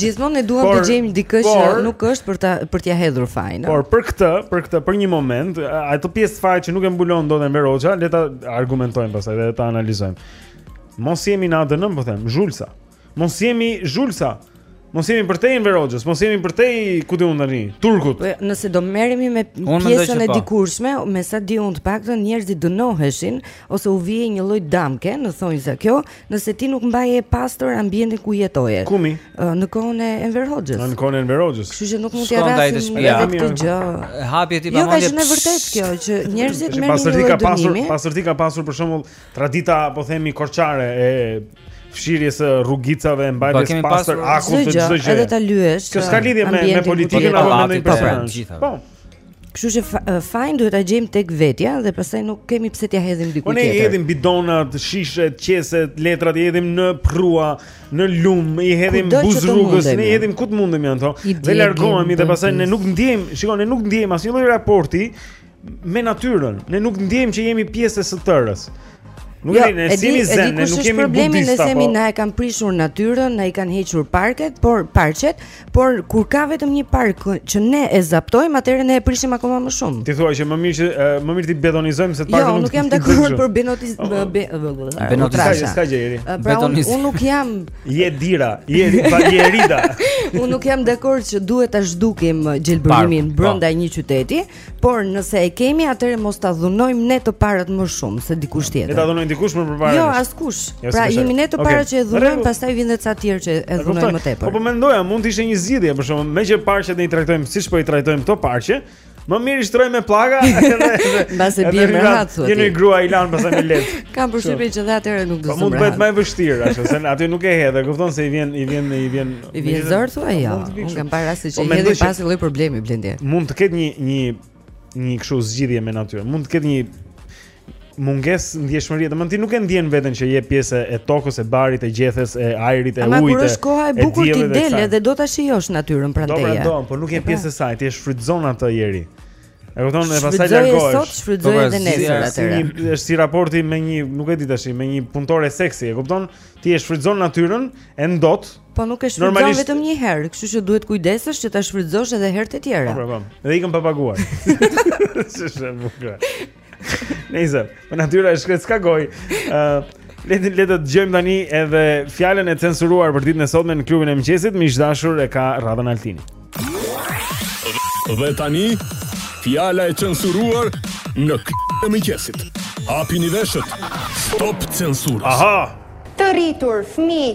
Gjithmonë ne duam të gjejmë dikë që nuk është për ta për t'ia hedhur fajin. Por për këtë, për këtë, për një moment, ato pjesë faji që nuk e mbulon dot Enver Hoxha, le ta argumentojmë pastaj dhe ta analizojmë. Mos jemi në ADN, po them, zhulsa. Mos jemi zhulsa. Mos jemi për te Enver Hoxhës, mos jemi për te ku di unë tani, turkut. Po, nëse do merremi me pjesën e po. dikurshme, me sa di unë të paktën njerëzit dënoheshin ose u vihej një lloj damke, në thonjëza kjo, nëse ti nuk mbaje pastër ambientin ku jetoje. Kur mi? Në kohën e Enver Hoxhës. Në kohën e Enver Hoxhës. Kështu që nuk mund ta rrasim në këtë gjë. Hapi ti pa mendje. Jo, është e vërtetë kjo që njerëzit merrnin një lloj dënimi. Pastërti ka pasur, pastërti ka pasur për shembull tradita, po themi korçare e fshirjes së rrugicave, po, mbajtjes së pastër, akut të çdo gjë. Edhe ta lyesh. Kjo s'ka lidhje me me politikën apo me ndonjë person. Po. Kështu që fajin duhet ta gjejmë tek vetja dhe pastaj nuk kemi pse t'ia hedhim diku tjetër. Ne i hedhim bidonat, shishet, qeset, letrat i hedhim në përrua, në lum, i hedhim buzë rrugës, ne i hedhim ku të mundemi ato. Dhe largohemi dhe pastaj ne nuk ndiejmë, shiko, ne nuk ndiejmë asnjë lloj raporti me natyrën. Ne nuk ndjejmë që jemi pjesë e së tërës. Nuk jo, e di kush është problemi ne themi po. na e kanë prishur natyrën, na i kanë hequr parket, por parqet, por kur ka vetëm një park që ne e zaptojmë, atëherë ne e prishim akoma më shumë. Ti thua që më mirë që më mirë t'i betonizojmë se të parkun jo, nuk. Jo, nuk jam dakord për benotizim. Betonizim s'ka gjë, Eri. Pra, unë nuk jam Jedira, Je Jerida. Unë nuk jam dakord që duhet ta zhdukim gjelbërimin po. brenda një qyteti. Por nëse e kemi atëherë mos ta dhunojmë ne të parët më shumë se dikush tjetër. Ne ta dhunojmë dikush më përpara. Jo, askush. Jo, pra jemi ne të parët okay. që e dhunojmë, pastaj vjen edhe ca të tjerë që e dhunojnë më tepër. Po po mendoja, mund të ishte një zgjidhje, për shembull meqë parqet ne i trajtojmë siç po i trajtojmë këto parqe, Më mirë i shtrojmë me pllaka. Mbase bie me rrasa thotë. Jeni grua i lan pastaj më lehtë. Kam përshtypjen që dhe atëherë nuk do të zgjidhet. Po mund të bëhet më e vështirë ashtu, se aty nuk e hedh, e kupton se i vjen i vjen i vjen I vjen zor thua jo. Unë kam parë raste që po, që i hedhin pa as lloj problemi Blendi. Mund të ketë një një një kështu zgidhje me natyrë. Mund të ketë një mungesë ndjeshmërie. Domethënë ti nuk e ndjen veten që je pjesë e tokës, e barit, e gjethes, e ajrit, e ujit. Ama kur është koha e bukur ti del edhe do ta shijosh natyrën prandaj. Do, do, po nuk je pra. pjesë e saj, ti e shfrytëzon atë Jeri. E kupton, e pastaj largohesh. Sot shfrytëzoj edhe nesër atë. Është si raporti me një, nuk e di tash, me një punëtore seksi, e kupton? Ti e shfrytëzon natyrën, e ndot. Po nuk e shfrytëzon normalisht... vetëm një herë, kështu që duhet kujdesesh që ta shfrytëzosh edhe herë të tjera. Po, po. po. Dhe ikën pa paguar. S'është e bukur. Nëse, po natyra e shkretë s'ka gojë. Ë, le të le të dëgjojmë tani edhe fjalën e censuruar për ditën e sotme në klubin e mëngjesit, miq të dashur e ka radhën Altini. Dhe tani, fjala e censuruar në klubin e mëngjesit. Hapini veshët. Stop censurës. Aha. Të rritur, fëmijë,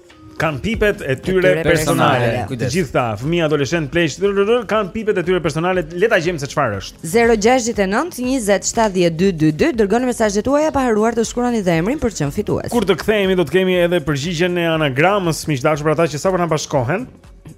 kanë pipet e tyre personale. Të gjithë këta, fëmijë, adoleshentë, pleq, kanë pipet e tyre personale. Le ta gjejmë se çfarë është. 069 20 70 222 dërgoni mesazhet tuaja pa harruar të shkruani dhe emrin për të qenë fitues. Kur të kthehemi do të kemi edhe përgjigjen e anagramës miq të dashur për ata që sapo na bashkohen.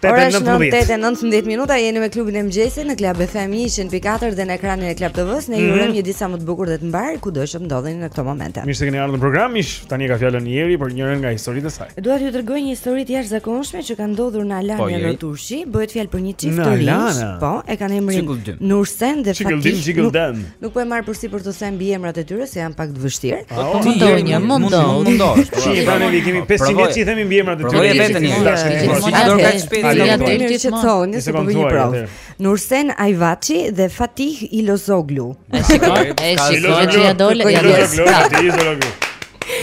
Ora është 9:19 minuta, jeni në klubin e mëngjesit në Club FM 100.4 dhe në ekranin e Club TV-së. Ne ju mhm. urojmë një ditë sa më të bukur dhe të mbarë kudo që të ndodheni në këto momente. Mirë se keni ardhur në program. Miq, tani e ka fjalën Jeri për njërën nga historitë e saj. Dua t'ju tregoj një histori të jashtëzakonshme që ka ndodhur në Alanya po, në Turqi. Bëhet fjalë për një çift të ri. Po, e kanë emrin Nursen dhe Fatih. Nuk po e marr përsipër t'ju them mbiemrat e tyre se janë pak të vështirë. Po të mundohu një, mundohu. Mundohu. Shi, i tani ne kemi 500 vjet që i themi mbiemrat e tyre. Provoje vetëm një. Do ka shpejt të ja del ti që thonë se po vjen një provë. Nursen Ajvaçi dhe Fatih Ilozoglu. E shikon. E shikon që ia dole, ia dole.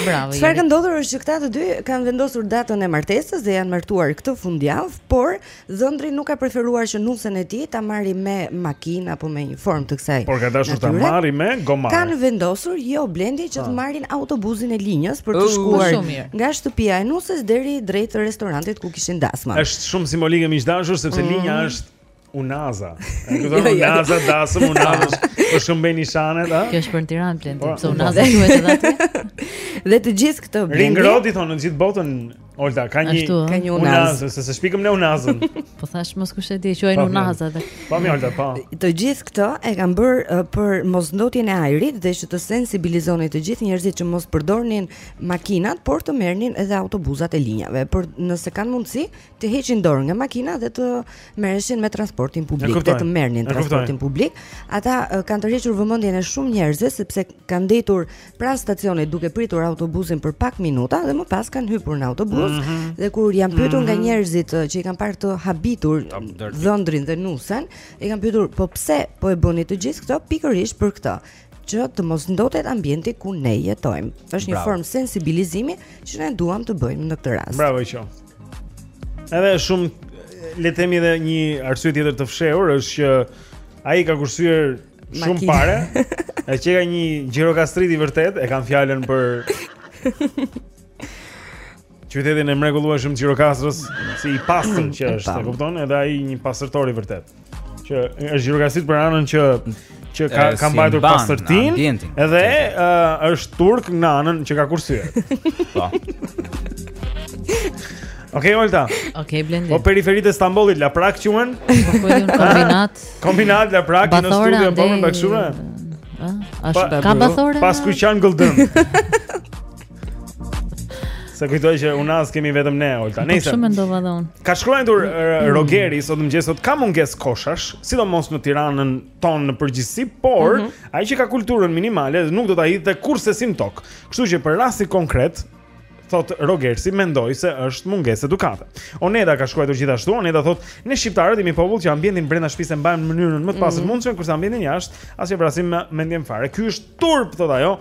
Bravo. Çfarë ka ndodhur është që këta të dy kanë vendosur datën e martesës dhe janë martuar këtë fundjavë, por Dhëndri nuk ka preferuar që nusen e tij ta marrë me makinë apo me një formë të kësaj. Por ka dashur ta marrë me gomar. Kanë vendosur jo Blendi që të po. marrin autobusin e linjës për të shkuar nga shtëpia e nuses deri drejt restorantit ku kishin dasmën. Është shumë simbolike miq të dashur sepse mm. linja është Unaza. Nuk do të Unaza dasëm Unaza. Po shumë bën nishane, a? Kjo është për Tiranë Blendi, po. pse Unaza quhet edhe aty? Dhe të gjithë këto Blendi. Ring Road i thonë në gjithë botën Olta, ka një ka një unazë, se s'e shpikëm ne unazën. po thashë mos kushedi, e quajnë unazë atë. Po mi Olta, po. Të gjithë këto e kanë bërë për mosndotjen e ajrit dhe që të sensibilizonin të gjithë njerëzit që mos përdornin makinat, por të merrnin edhe autobusat e linjave, pra nëse kanë mundësi të heqin dorë nga makina dhe të merreshin me transportin publik, dhe të merrnin transportin publik. Ata kanë tërhequr vëmendjen e shumë njerëzve sepse kanë ndejtur pranë stacionit duke pritur autobusin për pak minuta dhe më pas kanë hypur në autobus mm -hmm. dhe kur janë pyetur mm -hmm. nga mhm. njerëzit uh, që i kanë parë të habitur dhëndrin dhe nusen, i kanë pyetur po pse po e bëni të gjithë këto pikërisht për këtë që të mos ndotet ambienti ku ne jetojmë. Është një formë sensibilizimi që ne duam të bëjmë në këtë rast. Bravo qoftë. Edhe shumë le të themi edhe një arsye tjetër të fshehur është që ai ka kursyer Shumë pare. E qenka një gjirokastrit i vërtetë, e kam fjalën për qytetin e mrekullueshëm të Gjirokastrës, si i pastër që është, e kupton, edhe ai një pastërtor i vërtetë. Që është gjirokastrit për anën që që ka ka mbajtur pastërtinë, edhe uh, është turk në anën që ka kursyer. Po. Okej, okay, Olta. Okej, okay, Blendi. Po periferitë e Stambollit, Laprak quhen? Po, po, kombinat. Kombinat Laprak në studio po më bashkëve. Ëh, është ka Bathore. Pas ku qan gëldëm. Se kujtoj që unazë kemi vetëm ne Olta. Po, Nëse. Shumë mendova dhe unë. Ka shkruajtur Rogersi sot në mëngjes thotë ka mungesë koshash, sidomos në Tiranën tonë në përgjithësi, por mm -hmm. ai që ka kulturën minimale nuk do ta hidhte kurrsesi në tokë. Kështu që për rastin konkret, thotë Rogersi mendoj se është mungesë edukate. Oneda ka shkruar gjithashtu, Oneda thotë, ne shqiptarët jemi popull që ambientin brenda shtëpisë e mbajmë në mënyrën më të pastër të mundshme, kurse ambientin jashtë as e vrasim mendjen fare. Ky është turp thotë ajo,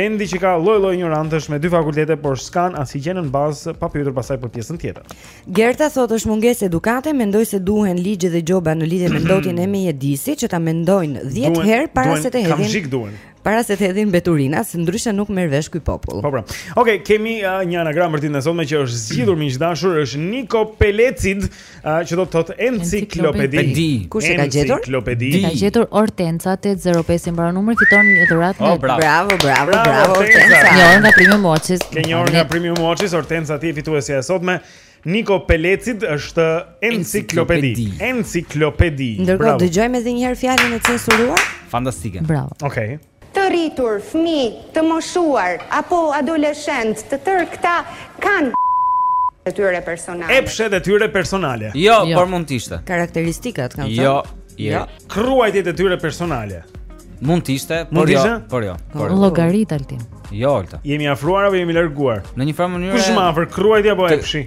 vendi që ka lloj-lloj injorantësh me dy fakultete, por s'kan as higjienën bazë pa pyetur pastaj për pjesën tjetër. Gerta thotë është mungesë edukate, mendoj se duhen ligje dhe gjoba në lidhje me ndotjen e mjedisit që ta mendojnë 10 herë para se të hedhin. Kam shik duhen. Para se të hedhin mbeturina, se ndryshe nuk merr vesh ky popull. Po pra. Okej, okay, kemi uh, një anagram për ditën e sotme që është zgjidhur miq të dashur, është Niko Pelecid, uh, që do të thotë enciklopedi. Kush e ka gjetur? Enciklopedi. Ka gjetur Hortenca 805 i mbaron numri fiton një dhuratë nga oh, bravo. bravo, bravo, bravo, bravo Hortenca. Një orë nga Premium Watches. Ke një orë nga Premium Watches, Hortenca ti je fituesja e sotme. Niko Pelecid është enciklopedi. Enciklopedi. Ndërkohë dëgjojmë edhe një herë fjalën e censuruar. Fantastike. Bravo. Okej. Okay. Të rritur, fëmijë, të moshuar, apo adoleshentë, të tërë këta kanë e tyre personale. Epshet e tyre personale. Jo, jo. por mund të ishte. Karakteristikat kanë jo, thënë. Jo, jo. Kruajtjet e tyre personale. Mund të ishte, por jo, por jo. Por jo. Llogaritë Altin. Jo, Altin. Jemi afruar apo jemi larguar? Në një farë mënyre. Kush është më afër, kruajtja apo epshi?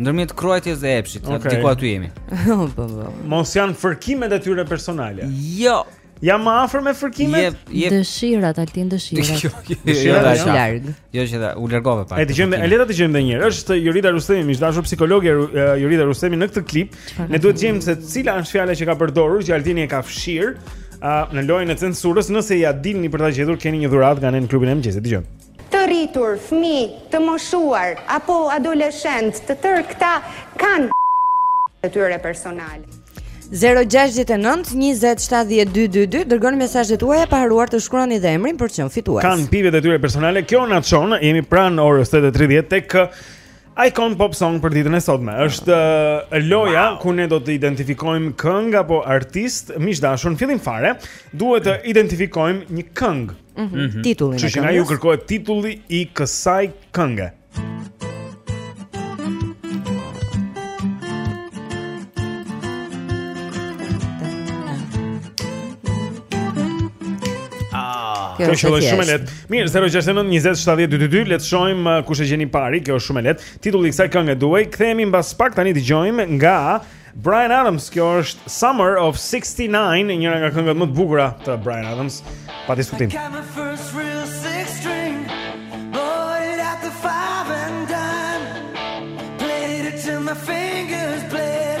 Ndërmjet kruajtjes dhe epshit, okay. diku aty jemi. Po, po, po. Mos janë fërkimet e tyre personale. Jo. Jam më afër me fërkimet? Jep, jep. Dëshirat, Altin dëshirat. Jo, jo, jo, dëshirat është larg. Jo, që u largove pak. E dëgjojmë, e le ta dëgjojmë edhe një herë. Është Jurita Rustemi, miq të dashur psikologe Jurita Rustemi në këtë klip. Ne duhet të gjejmë se cila është fjala që ka përdorur që Altini e ka fshir uh, në lojën e censurës, nëse ja dilni për ta gjetur keni një dhuratë nga ne në klubin e mëngjesit. Dëgjojmë. Të rritur, fëmijë, të moshuar apo adoleshentë, të tërë këta kanë të tyre personale. 069 20 70 222 dërgoni mesazhet tuaja pa harruar të shkruani dhe emrin për të qenë fitues. Kanë pijet e tyre personale. Kjo na çon, jemi pranë orës 8:30 tek Icon Pop Song për ditën e sotme është uh, loja ku ne do të identifikojmë këngë apo artistë, miq të dashur. Në fillim fare duhet të identifikojmë një këngë. Mm -hmm. Titullin e këngës. Që ju kërkohet titulli i kësaj kënge. Ah, kjo është shumë e lehtë. Mirë, 069 20 70 222, le të shohim uh, kush e gjen i pari, kjo është shumë e lehtë. Titulli i kësaj kënge duhej, kthehemi mbas pak tani dëgjojmë nga Bryan Adams, kjo është Summer of 69, njëra nga këngët më të bukura të Bryan Adams, pa diskutim. My fingers bled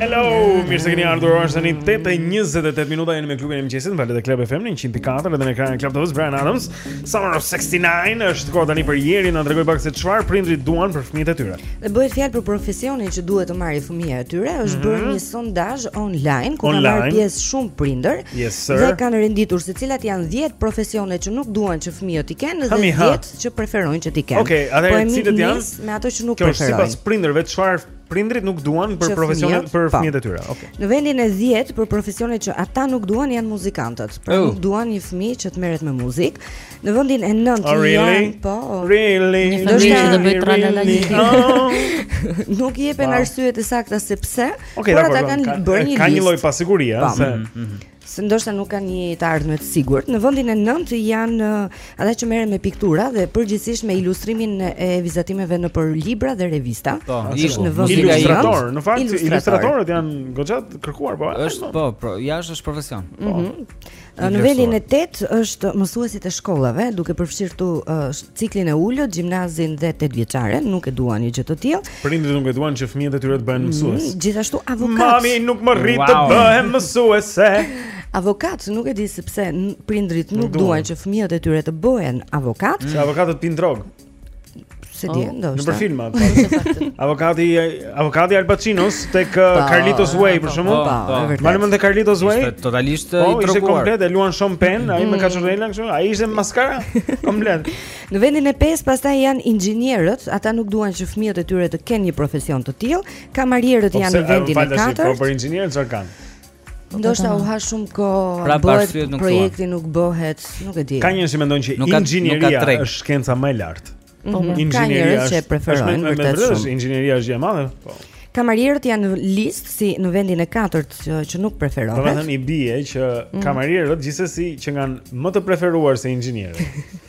Hello, mirë se keni ardhur. Është tani 8:28 minuta jemi me klubin e mëngjesit, në valët e Club FM 104 dhe në ekranin e Club TV Bryan Adams. Summer of 69 është kohë tani për Jerin të na tregojë pak se çfarë prindërit duan për fëmijët e tyre. Dhe bëhet fjalë për profesionin që duhet të marrë fëmija e tyre, është mm -hmm. bërë një sondazh online ku kanë marrë pjesë shumë prindër yes, dhe kanë renditur se cilat janë 10 profesione që nuk duan që fëmijët i kenë dhe 10 që preferojnë që t'i kenë. Okej, okay, atëherë po cilat janë? Me ato që nuk preferojnë. Kjo është sipas prindërve çfarë Prindërit nuk duan për profesione për po. fëmijët e tyre. Okej. Okay. Në vendin e 10 për profesionet që ata nuk duan janë muzikantët. Pra oh. nuk duan një fëmijë që të merret me muzikë. Në vendin e 9 oh, really? janë po. Oh. Really? Do të thotë do bëj tralala. Nuk jepen arsyet e sakta se pse, okay, por ata kanë bërë një listë. Ka një lloj pasigurie, ëh, se. Mhm, mhm. se ndoshta nuk kanë një të ardhme të sigurt. Në vendin e 9 janë uh, ata që merren me piktura dhe përgjithsisht me ilustrimin e vizatimeve nëpër libra dhe revista. Po, në vendin e ilustrator, në fakt ilustratorët janë goxha të kërkuar, po. Është po, po, jashtë është profesion. Po. Mm -hmm. Në vendin e 8 është mësuesit e shkollave, duke përfshirë këtu uh, ciklin e ulët, gjimnazin dhe tetëvjeçaren, nuk e duan një gjë të tillë. Prindërit nuk e duan që fëmijët e tyre të bëhen mm, mësues. Gjithashtu avokat. Mami nuk më rriti të bëhem mësuese. Avokat, nuk e di se pse prindërit nuk duan që fëmijët e tyre të bëhen avokat. Se avokatët pinë drogë. S'e di, oh. ndoshta. Nëpër filma. Avokati avokati i Al Pacinos tek po, uh, Carlito's po, Way për po, shembull. Po, mban mend te Carlito's Way? Ishte totalisht i droguar. Ishte komplet, e luan Sean Penn, ai me mm. kaçurrela kështu, ai ishte maskara komplet. Në vendin e pestë pastaj janë inxhinierët, ata nuk duan që fëmijët e tyre të kenë një profesion të tillë. Kamarierët po janë në vendin e katërt. Po për inxhinierët çfarë kanë? Po Ndoshta u ha shumë kohë, pra, bëhet projekti nuk bëhet, nuk e di. Ka njerëz që mendojnë që inxhinieria është shkenca më e lartë. Po mm -hmm. ka që e preferojnë vërtet shumë. Është inxhinieria është e madhe. Po. Kamarierët janë në listë si në vendin e katërt që, që nuk preferohen. Domethënë i bie që mm. kamarierët gjithsesi qenkan më të preferuar se inxhinierët.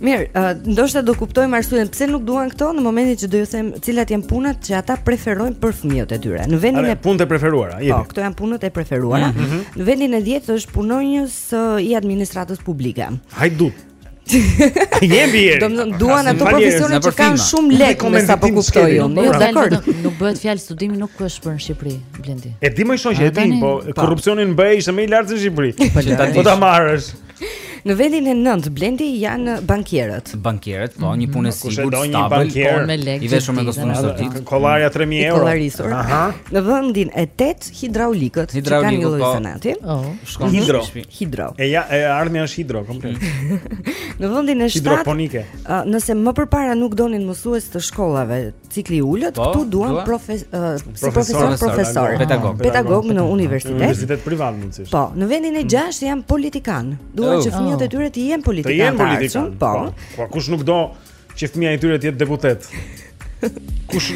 Mirë, uh, ndoshta do kuptojmë arsyen pse nuk duan këto në momentin që do ju them cilat janë punët që ata preferojnë për fëmijët e tyre. Në vendin e punët e preferuara, jemi. Po, këto janë punët e preferuara. Mm -hmm. Në vendin e 10 është punonjës uh, i administratës publike. Hajdut. Jepi Jeri. Do duan ato profesionet që kanë shumë lekë me sa po kuptoj unë. Nuk jo, dakord. Nuk bëhet fjalë studimi nuk është për në Shqipëri, Blendi. E di moj shoqe, e di, po, po korrupsioni në BE ishte më i lartë se në Shqipëri. Po, po ta marrësh. Në vendin e 9 Blendi janë bankierët. Bankierët, po, një punë e Kush e sigurt, do një stabël, bankier? por me lekë. I veshur me kostum gjithë ditën, sot edhe. ditë. Kollarja 3000 I euro. kollarisur. Aha. Në vendin e 8 hidraulikët, që kanë Hidrauliku, një lloj po. zanati. Oh. Shkon Hidro. në shtëpi. Hidro. E ja, e ardhmja është hidro komplet. Në vendin e 7 Hidroponike. Ë, nëse më përpara nuk donin mësues të shkollave cikli i ulët, po, këtu duan profe, uh, si profesor, profesor, profesor pedagog, pedagog në universitet. Universitet privat mundësisht. Po, në vendin e 6 mm. janë politikan. Duan oh. që fëmijët e tyre të jenë politikanë. Të jenë politikanë. Po. po. Po, kush nuk do që fëmija i tyre të jetë deputet? Kush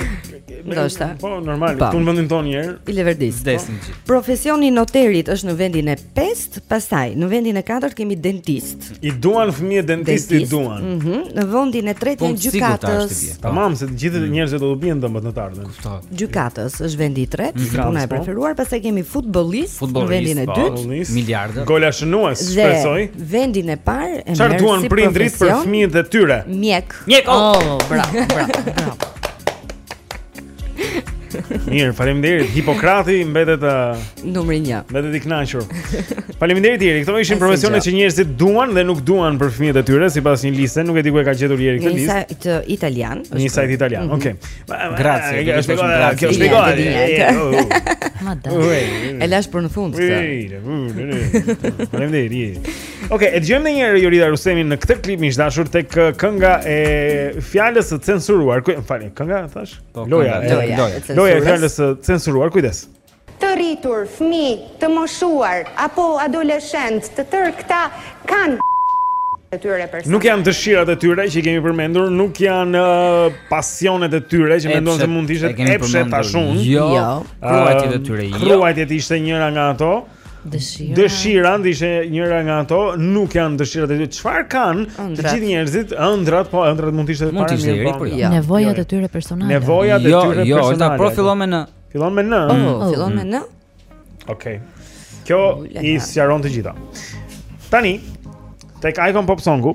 ndoshta. Po, normal, po. këtu në vendin tonë një herë. I leverdis. Po. Profesioni i noterit është në vendin e 5, pastaj në vendin e 4 kemi dentist. I duan fëmijët dentistë i duan. Mhm. Mm në vendin e tretë janë gjykatës. Tamam, se të gjithë mm. njerëzve do u bien dëmbët në të ardhmen. Kuptohet. Gjykatës është vendi i tretë, mm. puna e po. preferuar, pastaj kemi futbollist, në vendin e po. dytë, miliardë. Golashënues, shpresoj. Vendin e parë e merr. Çfarë duan prindrit për fëmijët e tyre? Mjek. Mjek. Oh, oh bravo, bravo, bravo. Mirë, faleminderit. Hipokrati mbetet uh, numri 1. Mbetet i kënaqur. Faleminderit Jeri. Këto ishin profesionet që njerëzit duan dhe nuk duan për fëmijët e tyre, sipas një liste, nuk e di ku e ka gjetur Jeri këtë listë. Një sajt italian. Një sajt italian. Mm -hmm. Okej. Okay. Grazie. Kjo është grazie. Kjo është grazie. Ma dha. E lash për në fund këtë. Faleminderit Jeri. Ok, e dëgjojmë edhe një herë Jorida Rusemin në këtë klip miq të dashur tek kënga e fjalës së censuruar. Ku, më falni, kënga thashë? Po, loja, loja. Loja e fjalës së censuruar, kujdes. Të rritur, fëmijë, të moshuar, apo adoleshent, të tërë këta kanë e tyre personale. Nuk janë dëshirat e tyre që i kemi përmendur, nuk janë uh, pasionet e tyre që mendojnë se mund të ishte epshet ashtu. Jo, jo. kruajtjet e tyre. Jo. Kruajtjet ishte njëra nga ato. Dëshira. Dëshira ishte njëra nga ato, nuk janë dëshirat e tyre. Çfarë kanë të gjithë njerëzit? Ëndrrat, po ëndrrat mund të ishte para mirë, po. po jo. Jo. Nevojat e tyre personale. Nevojat e tyre personale. Jo, jo, po fillon me në. Fillon me në. Oh, oh. Fillon me në. Okej. Kjo i sqaron të gjitha. Tani, tek Icon Pop Songu,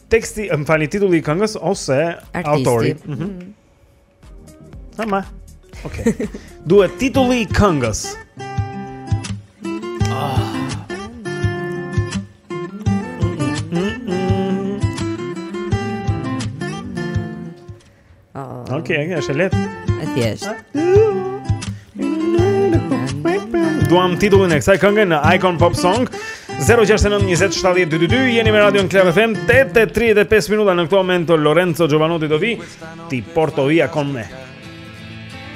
Teksti, më falni, titulli i këngës ose Artisti. autori. Mhm. Sama. Okej. Duhet titulli i këngës. Ah. Oh. Okej, është e lehtë. E thjeshtë. Duam titullin e kësaj kënge në Icon Pop Song 069 20 70 222 Jeni me radion Club FM 8.35 minuta në këtë moment Lorenzo Jovanotti do vi Ti porto via con me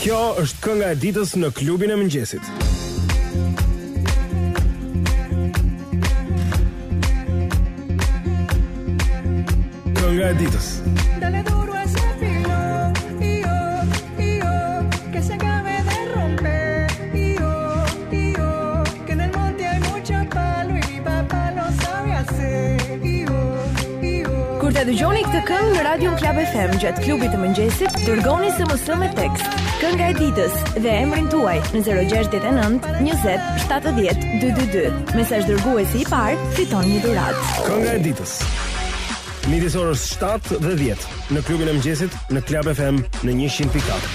Kjo është kënga e ditës në klubin e mëngjesit. Kënga e ditës. Kur ta dëgjoni këtë këngë në radion Club FM gjatë klubit të mëngjesit, dërgoni SMS me tekst. Kënga e ditës dhe emrin tuaj në 069 20 70 222. Mesazhdërguesi i parë, fiton një dhuratë. Kënga e ditës. Midis orës 7 dhe 10 në klubin e mëngjesit në Club FM në 100.4.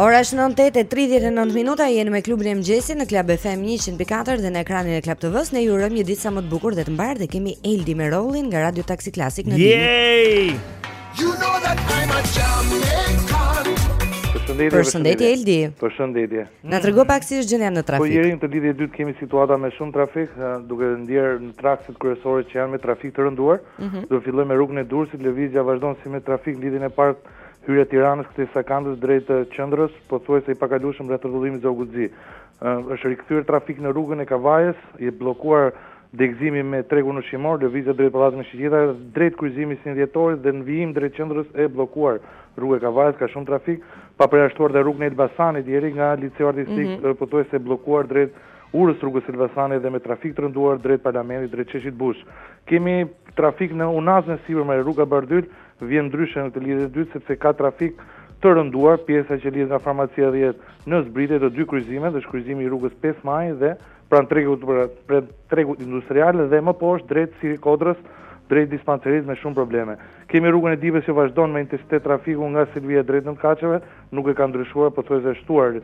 Ora është 8:39 minuta, jeni me klubin e mëngjesit në Club FM 100.4 dhe në ekranin e Club TV-s. Ne ju urojmë një ditë sa më të bukur dhe të mbarë dhe kemi Eldi Merollin nga Radio Taxi Classic në linjë. Yay! You know that I'm a Jamaican. Përshëndetje, përshëndetje Eldi. Përshëndetje. Na trego pak si është gjendja në trafik. Po Jeri në këtë lidhje të dytë kemi situata me shumë trafik, duke ndjekur akset kryesore që janë me trafik të rënduar. Do të filloj me rrugën e Durrësit, lëvizja vazhdon si me trafik lidhjen e parë hyrja Tiranës kthesa Kamzës drejt qendrës, pothuajse i pakalueshëm rrethrrotullimi Zogu i Zi. Është rikthyer trafik në rrugën e Kavajës, i bllokuar Degëzimi me tregun ushqimor lëvizja drejt Pallatit me shigjeta, drejt kryqëzimit 21 Dhjetorit dhe në vijim drejt qendrës e bllokuar rruga e Kavajës ka shumë trafik, pa përjashtuar dhe rrugën e Elbasanit Jeri nga Liceu Artistik pothuajse e bllokuar drejt urës rrugës Elbasanit dhe me trafik të rënduar drejt Parlamentit drejt Sheshit Bush. Kemi trafik në unazën e sipërme e rruga Bardhyl vjen ndryshe në këtë lidhje të dytë sepse ka trafik të rënduar pjesa që lidhet nga Farmacia dhjetë në zbritje të dy kryqëzimeve është kryqëzimi i rrugës pesë Maji dhe pranë tregut, pranë tregut industrial dhe më poshtë drejt Siri Kodrës, drejt dispanserisë me shumë probleme. Kemi rrugën e Dibrës që vazhdon me intensitet trafiku nga Selvia drejt Don Kaçeve, nuk e ka ndryshuar, pothuajse shtuar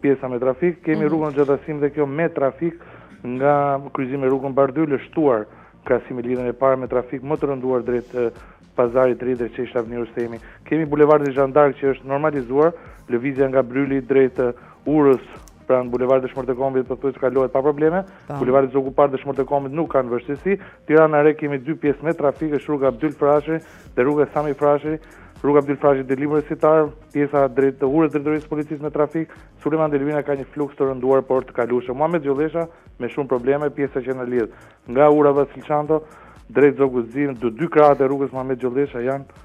pjesa me trafik. Kemi mhm. rrugën Gjata Sim dhe kjo me trafik nga kryqëzimi me rrugën Bardhyl e shtuar krahasim me lidhën e parë me trafik më të rënduar drejt Pazarit të Ri dhe sheshit Avni Rustemi. Kemi bulevardin Zhan D'Ark që është normalizuar, lëvizja nga Brryli drejt urës Pra në Bulevard Dëshmorët e Kombit pothuajse kalohet pa probleme. Bulevardi Zogu i Parë Dëshmorët e Kombit nuk kanë vështirësi. Tirana Re kemi dy pjesë me trafik, është rruga Abdyl Frashëri dhe rruga Sami Frashëri. Rruga Abdyl Frashëri deri Libri Universitar, pjesa drejt të urës drejtorisë së policisë me trafik. Sulejman Delvina ka një fluks të rënduar por të kalueshëm. Muhamet Gjollesha me shumë probleme, pjesa që na lidh nga ura Vasil Shanto drejt Zogut të Zi, të dy krahët e rrugës Muhamet Gjollesha janë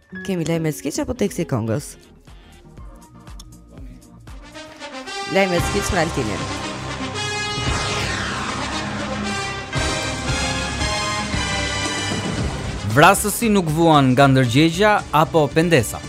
Kemi lajme skiç apo tekstin e këngës? Lajme skiç për Altinin. Vrasësi nuk vuan nga ndërgjegja apo pendesa.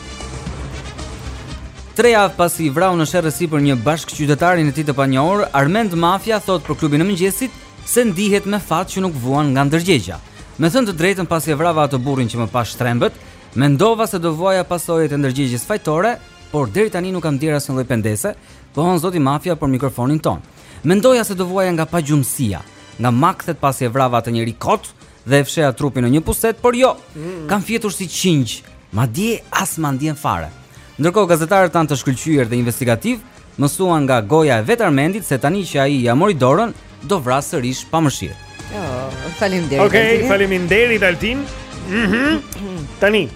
Tre javë pasi vrau në sherr e sipër një bashkëqytetarin e tij të panjohur, Armend Mafia thotë për klubin e mëngjesit Se ndihet me fat që nuk vuan nga ndërgjegja. Me thënë të drejtën pasi e vrava atë burrin që më pa shtrembër, mendova se do vuaja pasojat e ndërgjegjes fajtore, por deri tani nuk kam ndier asnjë lloj pendese, pohon zoti Mafia për mikrofonin tonë. Mendoja se do vuaja nga pagjumësia, nga makthet pasi e vrava atë njeri kot, dhe e fsheha trupin në një puset, por jo. Mm. Kam fjetur si qingj, madje as ma ndjen fare. Ndërkohë gazetarët tanë të shkëlqyer dhe investigativë mësuan nga goja e vetë Armendit se tani që ai ia mori dorën, do vrasë sërish pa mëshirë. Jo, oh, faleminderit. Okej, okay, faleminderit Altin. Mhm. Mm tani.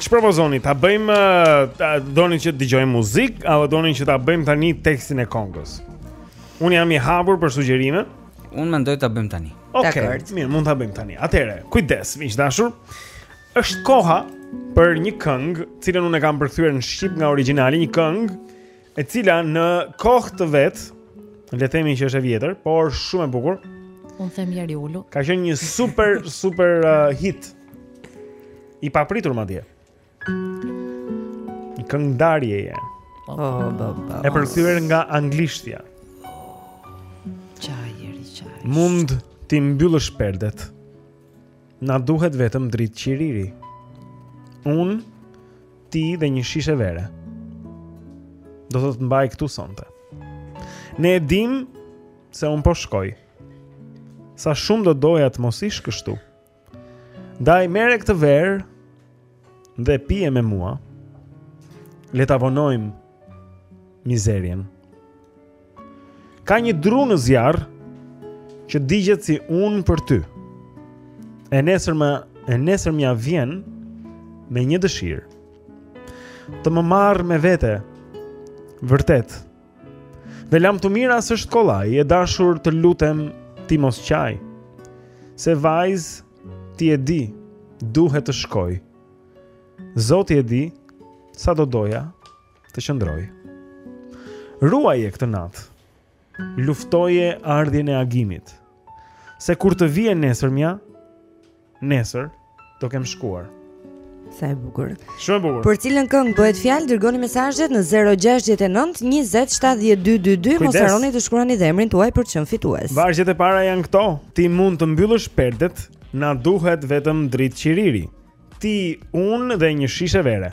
Ç'propozoni? Ta bëjmë ta doni që të dëgjojmë muzikë apo doni që ta bëjmë tani tekstin e kongës? Unë jam i hapur për sugjerime. Unë mendoj ta bëjmë tani. Okej, okay, mirë, mund ta bëjmë tani. Atëherë, kujdes, miq të dashur. Është koha për një këngë, të cilën unë e kam përkthyer në shqip nga origjinali, një këngë e cila në kohë të vet, le të themi se që është e vjetër, por shumë e bukur. Unë them Jeri Ulu. Ka qenë një super super uh, hit. I papritur madje. Këngëtarje je. Oh, po, po, e përkthyer nga anglishtja. Çaj, çaj. Mund t'i mbyllësh perdet. Na duhet vetëm dritë qiriri. Unë ti dhe një shishe vere. Do të të mbaj këtu sonte. Ne e dimë se unë po shkoj. Sa shumë do doja të mos ish kështu. Ndaj merre këtë verë dhe pije me mua. Le ta vonojmë mizerjen. Ka një dru në zjarr që digjet si unë për ty. E nesërmja, e nesërmja vjen me një dëshirë. Të më marrë me vete. Vërtet. Dhe lamtumira s'është kollaj E dashur të lutem ti mos qaj Se vajzë ti e di Duhet të shkoj Zoti e di Sa do doja të qëndroj Ruaje këtë natë Luftoje ardhjen e agimit Se kur të vijë nesërmja Nesër do kem shkuar. Sa e bukur. Shumë e bukur. Për cilën këngë bëhet fjalë? Dërgoni mesazhet në 069 20 70 222. Mos harroni të shkruani dhe emrin tuaj për të qenë fitues. Vargjet e para janë këto. Ti mund të mbyllësh perdet, na duhet vetëm dritë qiriri. Ti, unë dhe një shishe vere.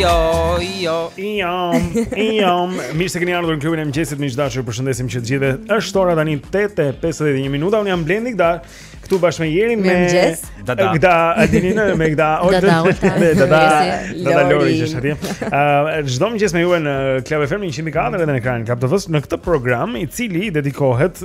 Jo, jo. Jo, jo. Mirë se keni ardhur në klubin e mëngjesit, miq të dashur, ju përshëndesim që të gjithëve. Është ora tani 8:51 minuta. Unë jam Blendi këtu bashkë me Jerin me Dada. Këta Adinina me këta Olden. Dada, Dada. Dada Lori që është atje. Ëh, çdo mëngjes me ju në Club FM 104 edhe në ekranin e Club TV-s në këtë program i cili i dedikohet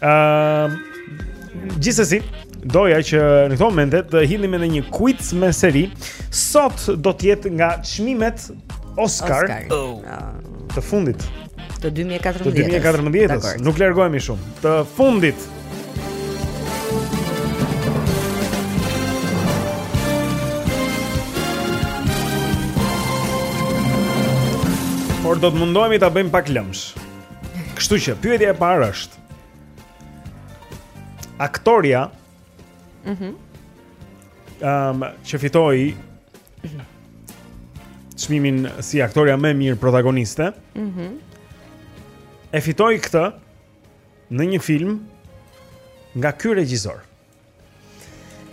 Ehm, uh, gjithsesi, doja që në këto momente të hidhnim edhe një quiz me seri. Sot do të jetë nga çmimet Oscar, Oscar. Oh. të fundit të 2014. Të 2014. Nuk largohemi shumë. Të fundit. Por do të mundohemi ta bëjmë pak lëmsh. Kështu që pyetja e parë është aktorja Mhm. Mm Ehm, um, që fitoi çmimin si aktorja më e mirë protagoniste. Mhm. Mm e fitoi këtë në një film nga ky regjisor.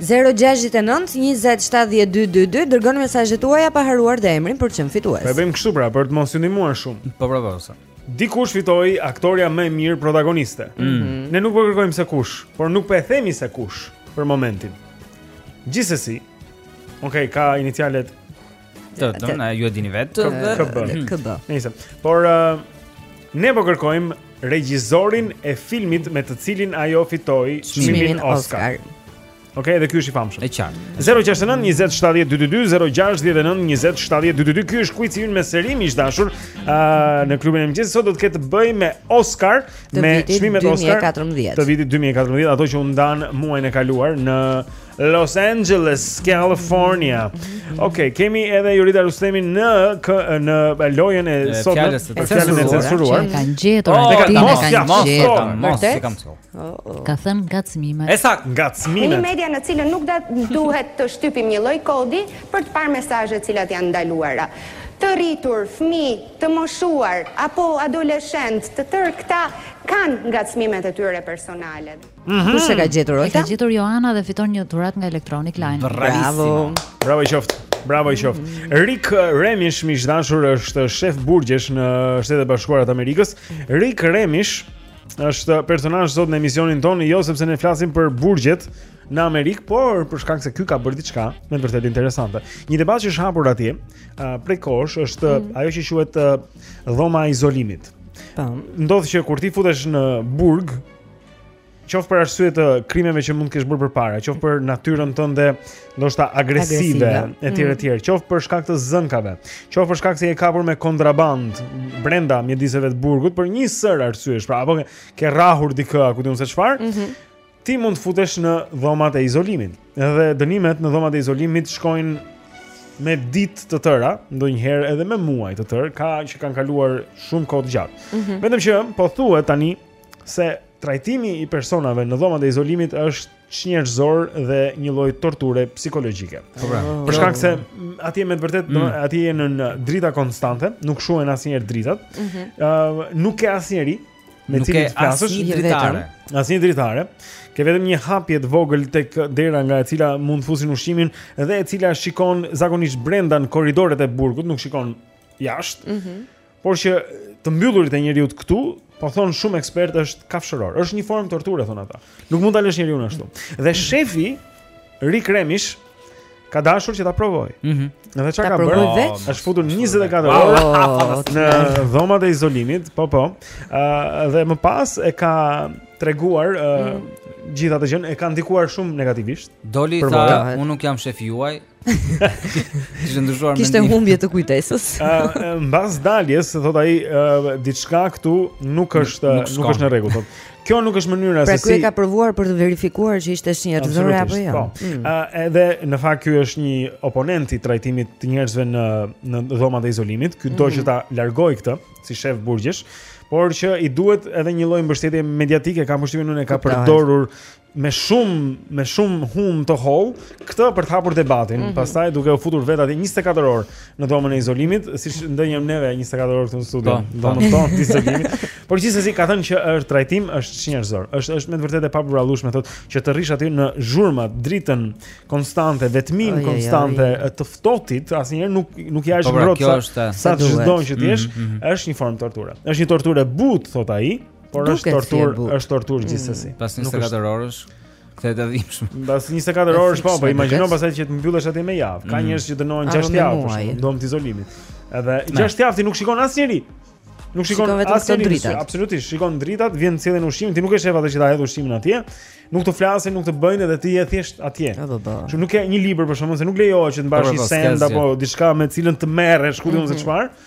0-6-9-20-70-222 Dërgoni mesazhet tuaja pa harruar dhe emrin për të qenë fitues Po e bëjmë kështu pra, për të mos ju ndihmuar shumë Po bravo, sa Dikush fitoi aktorja më e mirë protagoniste mm -hmm. Ne nuk po kërkojmë se kush Por nuk po e themi se kush Për momentin Gjithsesi, okay, ka inicialet Të të na ju e dini vetë të dhe këbë Këbë Nisëm Por uh, ne po kërkojmë regjizorin e filmit me të cilin ajo fitoi çmimin Oscar. Okej, okay, dhe ky është i famshëm. E qartë. 069 20 70 222 069 20 70 222. Ky është kuici ynë miq të dashur. Ëh, uh, në klubin e mëngjesit sot do të ketë të bëjë me Oscar-ët, me çmimet Oscar 2014. të vitit 2014, ato që u ndanë muajin e kaluar në Los Angeles, California. Okej, okay, kemi edhe Jurita Rustemi në kë, në lojën e sotme, fjalën e censuruar. Ka gjetur oh, atë ditë, ka gjetur. Mos e kam, mos e kam. Ka thënë ngacmime. E saktë, ngacmime. Në media në të cilën na duhet të shtypim një lloj kodi për të parë mesazhe të cilat janë të ndaluara të rritur, fëmijë, të moshuar, apo adoleshent, të tërë këta kanë ngacmimet e tyre personale. Mhm. Kush e ka gjetur Olta? E ka gjetur Joana dhe fiton një dhuratë nga Electronic Line. Bravo. Bravo i qoftë. Bravo i qoftë. Mm -hmm. Rick Remish, miq të dashur, është shef burgjesh në Shtetet e Bashkuara të Amerikës. Rick Remish është personazh sot në emisionin tonë, jo sepse ne flasim për burgjet në Amerikë, por për shkak se ky ka bërë diçka me të vërtetë interesante. Një debat që është hapur atje, prej kohësh është mm -hmm. ajo që quhet dhoma e izolimit. Tam. Po. Ndodh që kur ti futesh në burg, Qoftë për arsye të krimeve që mund të kesh bërë përpara, qoftë për natyrën tënde ndoshta agresive etj mm. etj, qoftë për shkak të zënkave, qoftë për shkak se je kapur me kontrabandë brenda mjediseve të burgut për një sërë arsyesh, pra apo ke rrahur dikë apo ku di unë se çfarë. Mm -hmm. Ti mund të futesh në dhomat e izolimit. Edhe dënimet në dhomat e izolimit shkojnë me ditë të tëra, ndonjëherë edhe me muaj të tërë, ka që kanë kaluar shumë kohë të gjatë. Mm -hmm. Vetëm që po thuhet tani se trajtimi i personave në dhomat e izolimit është çnjerëzor dhe një lloj torture psikologjike. Po pra. Për shkak se atje me të vërtetë mm. atje je nën drita konstante, nuk shuhen asnjëherë dritat. Ëh, mm -hmm. uh, nuk ke asnjeri me të cilin të flasësh, asnjë dritare. Asnjë dritare. Ke vetëm një hapje të vogël tek dera nga e cila mund të fusin ushqimin dhe e cila shikon zakonisht brenda në korridoret e burgut, nuk shikon jashtë. Ëh. Mm -hmm. Por që të mbyllurit e njeriut këtu, po thonë shumë ekspertë është kafshëror. Është një formë torture thonë ata. Nuk mund ta lësh njeriun ashtu. Dhe shefi Rick Remish ka dashur që ta provojë. Mhm. Mm Edhe çfarë ka bërë? Oh, është futur 24 orë oh, në dhomat e izolimit. Po po. Ëh uh, dhe më pas e ka treguar ëh uh, mm. gjithë atë gjënë e ka ndikuar shumë negativisht. Doli tha, unë nuk jam shefi juaj, Kishte ndryshuar mendim. Kishte humbje të kujtesës. Ëh, mbas daljes, thot ai, diçka këtu nuk është nuk është në rregull, thot. Kjo nuk është mënyra pra, se si Pra ky e ka provuar për të verifikuar që ishte çnjerëzore apo jo. Po. Mm. Ëh, mm. edhe në fakt ky është një oponent i trajtimit të njerëzve në në dhomat e izolimit. Ky do mm. që ta largojë këtë si shef burgjesh por që i duhet edhe një lloj mbështetje mediatike, kam përshtypjen unë e ka përdorur me shumë me shumë humor të hollë këtë për të hapur debatin, mm -hmm. pastaj duke u futur vetë aty 24 orë në dhomën e izolimit, si ndonjëherë neve 24 orë këtu në studio, po, po. dhomën tonë të izolimit. Por gjithsesi ka thënë që është trajtim, është çnjerëzor. Është është me të vërtetë e papërballueshme thotë që të rrish aty në zhurma, dritën konstante, vetminë konstante të ftohtit, asnjëherë nuk nuk është po, pra, ngrohtë sa ç'do që ti jesh, mhm, mhm. është një formë torture. Është një torturë e butë, thotë ai. Por është torturë, është torturë mm. gjithsesi. Pas 24 orësh kthehet e dhimbshme. Pas 24 orësh po, po imagjino pastaj që të mbyllesh atje me javë. Ka mm. njerëz që dënohen 6 javë për shkak të të izolimit. Edhe 6 javë ti nuk shikon asnjeri. Nuk shikon vetëm dritat. Absolutisht, shikon dritat, vjen sjellin ushqimin, ti nuk e shef atë që ta hedh ushqimin atje. Nuk të flasin, nuk të bëjnë edhe ti je thjesht atje. Që nuk ke një libër për shkakun se nuk lejohet që të mbash një send apo diçka me të cilën të merresh, ku di unë se mhm. çfarë.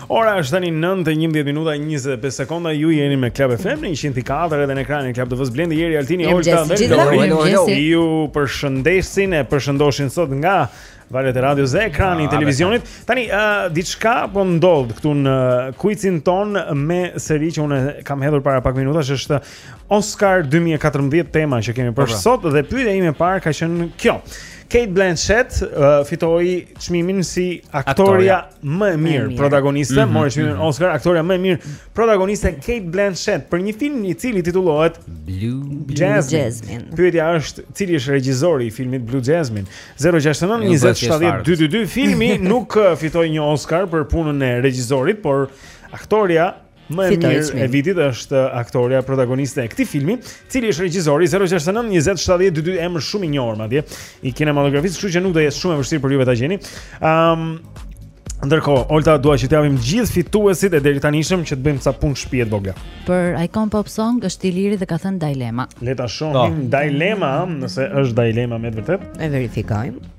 Ora është tani 9:11 minuta 25 sekonda. Ju jeni me Club FM në 104 edhe në ekranin e Club TV-s Blendi, Eri, Altini, Olta dhe Lori. Ju përshëndesin e përshëndoshin sot nga valët e radios dhe ekrani i televizionit. Tani uh, diçka po ndodh këtu në kuicin tonë me seri që unë kam hedhur para pak minutash është Oscar 2014 tema që kemi për po, po. sot dhe pyetja ime e parë ka qenë kjo. Cate Blanchett uh, fitoi çmimin si aktorja, aktorja më e mirë protagoniste, mm -hmm, mori çmimin mm -hmm. Oscar aktorja më e mirë protagoniste Cate Blanchett për një film i cili titullohet Blue, Blue Jasmine. Jasmine. Pyetja është, cili është regjizori i filmit Blue Jasmine? 069 20 222 filmi nuk fitoi një Oscar për punën e regjisorit, por aktorja më e mirë e vitit është aktorja protagoniste e këtij filmi, cili është regjisori 069 20 70 22 emër shumë i njohur madje i kinematografisë, kështu që nuk do jetë shumë e vështirë për ju ta gjeni. Ëm um, Ndërkohë, Olta dua që t'i japim gjithë fituesit e deritanishëm që të bëjmë ca punë shtëpie të vogla. Për Icon Pop Song është Iliri dhe ka thënë Dilemma. Le ta shohim oh. Dilemma, nëse është Dilemma me të vërtetë. E verifikojmë.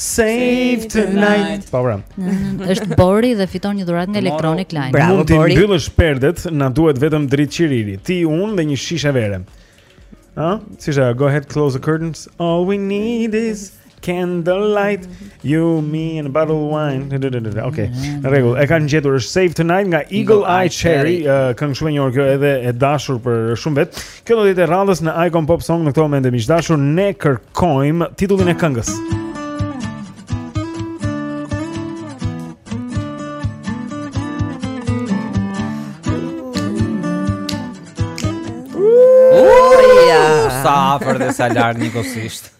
Save tonight. Po, bravo. Është Bori dhe fiton një dhuratë nga Electronic Line. Bravo Bori. Mund të mbyllësh perdet, na duhet vetëm dritë qiriri. Ti unë dhe një shishe vere. Ë? Si ja, go ahead close the curtains. All we need is candle light. You me and a bottle of wine. Okay. Në rregull. E kanë gjetur është Save tonight nga Eagle Eye Cherry, këngë shumë e njohur kjo edhe e dashur për shumë vetë. Kjo do të jetë rradhës në Icon Pop Song në këtë moment e miq dashur ne kërkojmë titullin e këngës. Sa afër dhe sa larg njëkohësisht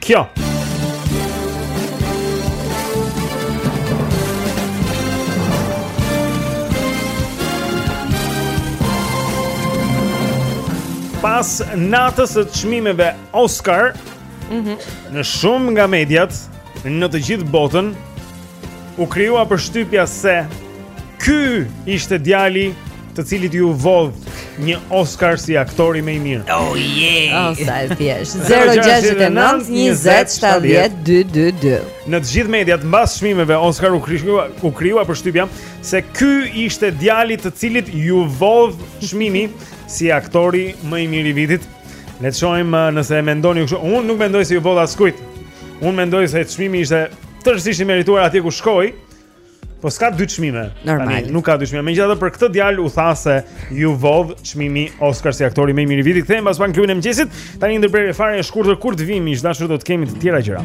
Kjo. Pas natës së çmimeve Oscar, mm -hmm. në shumë nga mediat në të gjithë botën u krijua përshtypja se ky ishte djali të cilit iu vodh një Oscar si aktori më i mirë. Oh yeah. Oh sa e thjeshtë. 069 20 70 222. Në të gjithë mediat mbas çmimeve Oscar u krijua u krijua përshtypja se ky ishte djali të cilit iu vodh çmimi si aktori më i mirë i vitit. Le të shohim uh, nëse e mendoni kështu. Unë nuk mendoj se iu vodh askujt. Unë mendoj se çmimi ishte tërësisht i merituar atje ku shkoi, Po s'ka dy çmime. Tani nuk ka dy çmime. Megjithatë për këtë djalë u tha se iu vodh çmimi Oscar si aktori më i mirë i vitit. Kthehemi pas pak n'klubin e mëngjesit. Tani ndërprerje fare e shkurtër kur të vijmë, miq dashur do të kemi të tjera gjëra.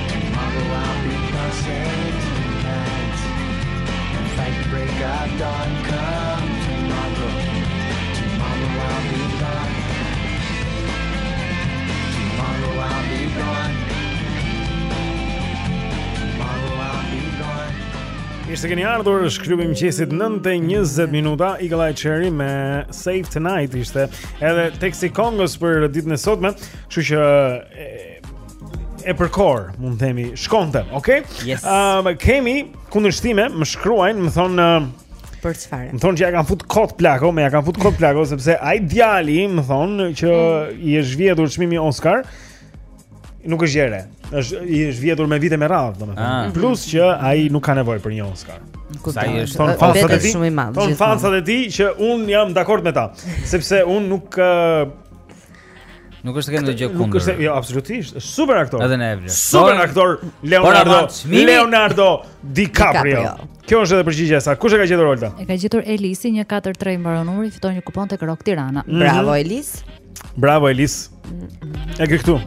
Mirë se keni ardhur, është klubi i mëngjesit 9:20 minuta. Eagle Eye Cherry me Save Tonight ishte edhe teksti i këngës për ditën e sotme, kështu që e përkon, mund të themi, shkonte, okay? Yes. Um, kemi kundërshtime, më shkruajnë, më thonë uh, për çfarë? Më thonë që ia kanë fut kot plako, më ia kanë fut kot plako sepse ai djali më thonë që mm. i është vjedhur çmimi Oscar. Nuk është gjë e re, është i është vjedhur me vite me radhë, domethënë. Ah. Plus që ai nuk ka nevojë për një Oscar. Sa i është thonë fansat e tij shumë i madh. Thonë fansat e tij që unë jam dakord me ta, sepse unë nuk uh, Nuk është se kemi ndonjë gjë kundër. Nuk është, jo, absolutisht. Është super aktor. Edhe ne e vlerësojmë. Super aktor Leonardo. Leonardo DiCaprio. Kjo është edhe përgjigjja e saktë. Kush e ka gjetur Olta? E ka gjetur Elisi 143 mbaron numri, fiton një kupon tek Rock Tirana. Mhm. Bravo Elis. Bravo Elis. Ja ke këtu.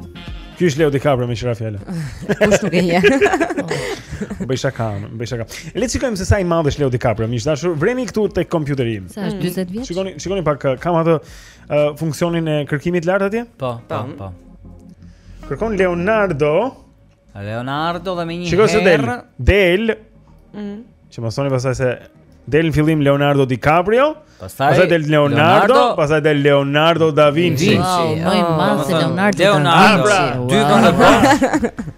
Ky është Leo DiCaprio me një fjalë? Kush nuk e njeh. Bëj shaka, bëj shaka. Le të shikojmë se sa i madh është Leo DiCaprio. Miq dashur, vemi këtu tek kompjuteri im. Sa është 40 mm. vjeç? Shikoni, shikoni pak, kam atë uh, funksionin e kërkimit lart atje? Po, po, po. Kërkon Leonardo. Leonardo dhe me një herë. Shikoj se del. Del. Mhm. Që mos thoni pastaj se del në fillim Leonardo DiCaprio, pastaj pastaj del Leonardo, Leonardo pastaj del Leonardo da Vinci. Vinci, oh, më i madh se Leonardo. Leonardo, dy vende.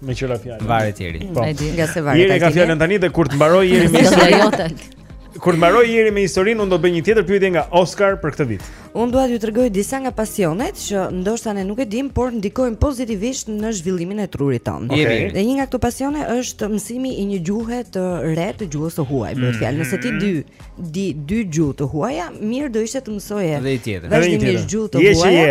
me qira fjalë. Varet Jeri. Po. E di, nga se varet. Jeri ka fjalën tani dhe kur të mbarojë Jeri me historinë. Kur të mbarojë Jeri me historinë, unë do bëj një tjetër pyetje nga Oscar për këtë vit. Unë dua t'ju tregoj disa nga pasionet që ndoshta ne nuk e dimë, por ndikojnë pozitivisht në zhvillimin e trurit tonë. Okay. Dhe një nga këto pasione është mësimi i një gjuhe të re të gjuhës së huaj. Bëhet fjalë nëse ti dy di dy gjuhë të huaja, mirë do ishte të mësoje. Dhe tjetër. Dhe një gjuhë të huaj.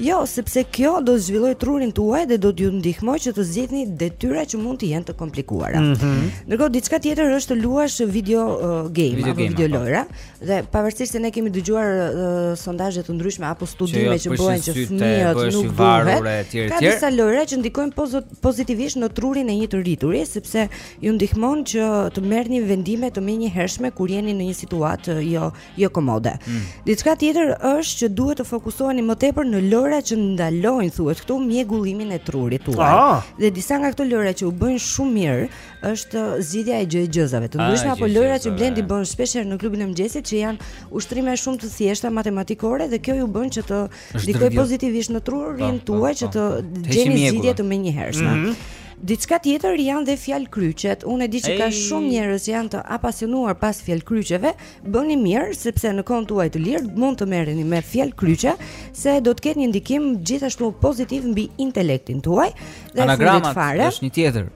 Jo, sepse kjo do të zhvillojë trurin tuaj dhe do t'ju ndihmojë që të zgjidhni detyra që mund të jenë të komplikuara. Mm -hmm. Ndërkohë diçka tjetër është të luash video uh, game video apo video po. lojra dhe pavarësisht se ne kemi dëgjuar uh, sondazhe të ndryshme apo studime që, jo, që bëhen që fëmijët nuk duhet. Ka disa lojra që ndikojnë pozitivisht në trurin e një të rrituri sepse ju ndihmon që të merrni vendime të menjëhershme kur jeni në një situatë uh, jo jo komode. Mm. Diçka tjetër është që duhet të fokusoheni më tepër në lojëra që ndalojnë thuhet këtu mjegullimin e trurit tuaj. Ah. Dhe disa nga këto lojëra që u bëjnë shumë mirë është zgjidhja e gjëgjëzave. Të ah, ndryshme apo lojëra që Blendi bën shpesh herë në klubin e mëngjesit që janë ushtrime shumë të thjeshta matematikore dhe kjo ju bën që të ndikojë pozitivisht në trurin po, po, tuaj që po. të gjeni zgjidhje të menjëhershme. Mm -hmm. Diçka tjetër janë dhe fjalëkryqet. Unë e di që ka shumë njerëz që janë të apasionuar pas fjalëkryqeve, Bëni mirë sepse në kohën tuaj të lirë mund të merreni me fjalëkryqe se do të ketë një ndikim gjithashtu pozitiv mbi intelektin tuaj dhe anagramat fundit fare. Është një tjetër.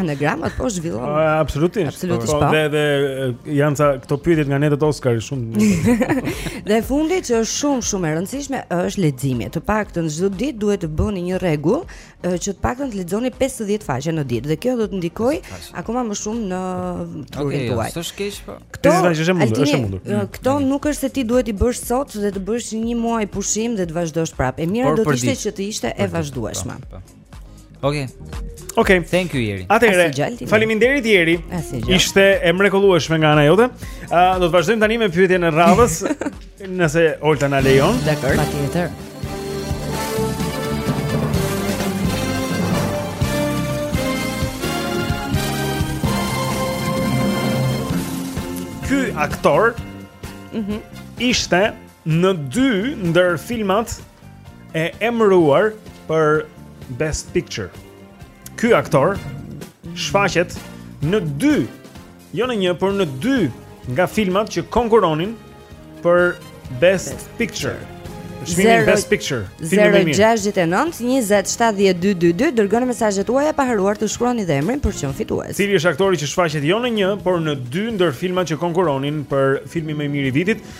anagramat po zhvillon. Po, absolutisht. Absolutisht po. po. Dhe dhe janë ca këto pyetjet nga netët Oscar shumë. dhe fundi që është shumë shumë e rëndësishme është leximi. Të paktën çdo ditë duhet të bëni një rregull që të paktën të lexoni 50 faqe në ditë dhe kjo do të ndikojë akoma më shumë në trurin tuaj. Okej, s'është keq po. Këto faqe është mundur, është mundur. Mm, këto mm. nuk është se ti duhet t'i bësh sot dhe të bësh një muaj pushim dhe të vazhdosh prapë. E mira do të ishte që të ishte e vazhdueshme. Po, po. Okej. Okej. Thank you Jeri. Atëherë, faleminderit Jeri. Ishte e mrekullueshme nga ana jote. Ë do të vazhdojmë tani me pyetjen e radhës. Nëse Olta na lejon. Dakord. Patjetër. Ky aktor mm -hmm. ishte në dy ndër filmat e emëruar për Best Picture. Ky aktor shfaqet në dy Jo në një, por në dy nga filmat që konkuronin për Best Picture. Çmimi Best Picture. 069 20 70 222 dërgoni mesazhet tuaja pa harruar të shkruani dhe emrin për të qenë fitues. Cili është aktori që shfaqet jo në një, por në dy ndër filmat që konkuronin për filmin më të mirë të vitit?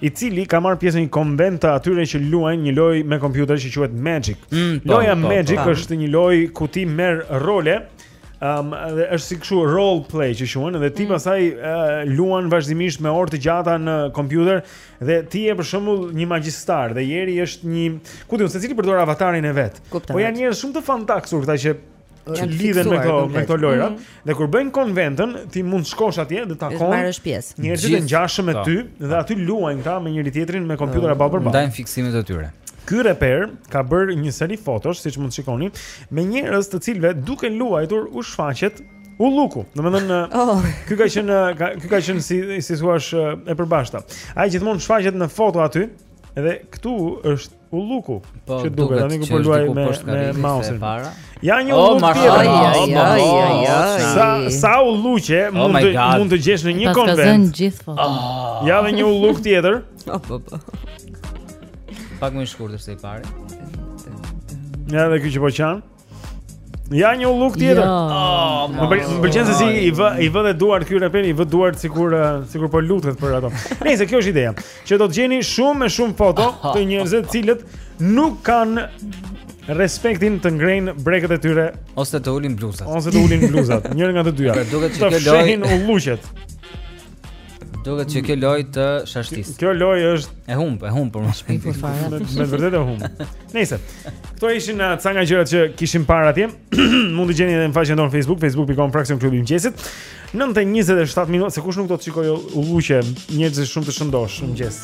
i cili ka marrë pjesë në një konvent të atyre që luajnë një lojë me kompjuter që quhet Magic. Mm, po, Loja po, po, Magic po. është një lojë ku ti merr role, ëm dhe është si kështu role play që quhen dhe Mm. ti pastaj ë, luan vazhdimisht me orë të gjata në kompjuter dhe ti je për shembull një magjistar dhe Jeri është një, ku di unë, secili përdor avatarin e vet. Kuptohet. Po janë njerëz shumë të fantaksur këta që që lidhen me këto me këto lojra mm -hmm. dhe kur bëjnë konventën ti mund të shkosh atje dhe takon marrësh pjesë njerëz të ngjashëm me po. ty dhe aty luajnë këta me njëri tjetrin me kompjuterin apo përballë ndajnë fiksimet e tyre Ky reper ka bërë një seri fotosh, siç mund të shikoni, me njerëz të cilëve duke luajtur u shfaqet ulluku. Domethënë, oh. ky ka qenë ky ka qenë si si thua e përbashkëta. Ai gjithmonë shfaqet në foto aty, edhe këtu është Ulluku, po, që duket tani ku po luaj me me mouse-in. Ja një oh, ulluk tjetër. Oh, ja, ja, ja, sa sa ulluqe oh mund të mund të gjesh në një konvent. Ka zënë gjithë foto. Ah. Ja dhe një ulluk tjetër. Po, po, po. Pak më i shkurtër se i pari. Ja dhe ky që po qan. Ja një ulluk tjetër. Jo. Oh, më pëlqen se si i vë i vë dhe duart ky reper i vë duart sikur sikur po lutet për ato. Nejse kjo është ideja, që do të gjeni shumë më shumë foto të njerëzve të cilët nuk kanë respektin të ngrenë brekët e tyre ose të ulin bluzat. Ose të ulin bluzat, njëra nga të dyja. Duket se kjo lojë. Të fshehin ulluqet. Duket që kjo lojë të shastis. Kjo lojë është e humb, e humb për mos me të fare. Me vërtet e humb. Nejse këto ishin uh, ca nga gjërat që kishim parë atje, mund të gjeni edhe në faqen tonë Facebook, facebook.com fraksion klubi i mëngjesit. 9:27 minuta, se kush nuk do të shikojë ulluqe, njerëz shumë të shëndosh në mëngjes.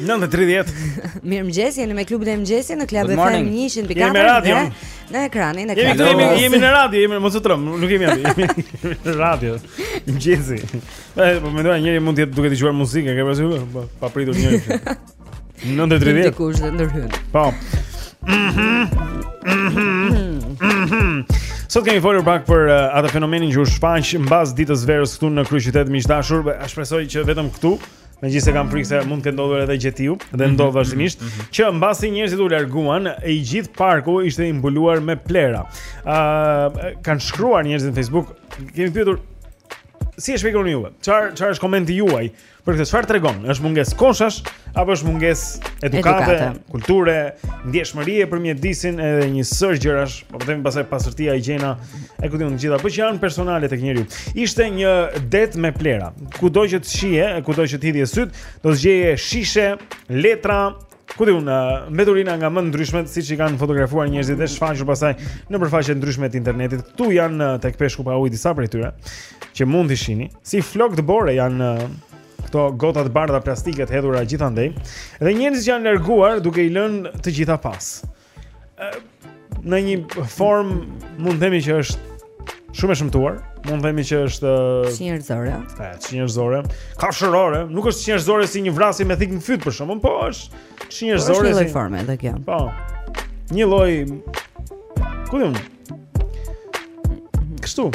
9:30. Mirëmëngjes, jeni me klubin e mëngjesit në Club FM 104. Jemi në radio. Në ekranin e Club. Jemi jemi në radio, jemi mos u tremb, nuk jemi aty. Në radio. Mëngjesi. E, po mendoj njëri mund të jetë duke dëgjuar muzikë, ke parasysh? Po, papritur njëri. 9:30. Dikush të ndërhyn. Po. Sot kemi folur pak për uh, atë fenomenin që u shfaq mbas ditës verës këtu në kryeqytet miq të dashur. A shpresoj që vetëm këtu, megjithëse kam frikë se mund të ketë ndodhur edhe gjetiu dhe mhm, ndodh mhm, vazhdimisht, mhm. që mbasi njerëzit u larguan, i gjithë parku ishte i mbuluar me plehra. Ë uh, kanë shkruar njerëzit në Facebook, kemi pyetur Si e shpjegoni ju? Çfarë çfarë është komenti juaj për këtë? Çfarë tregon? Është mungesë koshash apo është mungesë edukate, edukate. kulture, ndjeshmërie për mjedisin edhe një sërë gjërash, po të themi pastaj pastërtia higjiena e ku di un të gjitha, po që janë personale tek njeriu. Ishte një det me plera. Kudo që të shihje, kudo që të hidhje syt, do të gjeje shishe, letra, Ku di unë, mbeturina nga më të ndryshmet, siç i kanë fotografuar njerëzit e shfaqur pastaj nëpër faqe të ndryshme të internetit. Këtu janë tek Peshku pa ujë disa prej tyre, që mund t'i shihni. Si flokë bore janë këto gotat e bardha plastike të hedhura gjithandej dhe njerëzit që janë larguar duke i lënë të gjitha pas. në një formë mund të themi që është shumë e shëmtuar, mund të themi që është çnjerëzore. Po, çnjerëzore. Ka shërore, nuk është çnjerëzore si një vrasje me thikë në fyt për shembull, po është çnjerëzore. Po, është një lloj forme edhe kjo. Po. Një lloj ku jam? Kështu.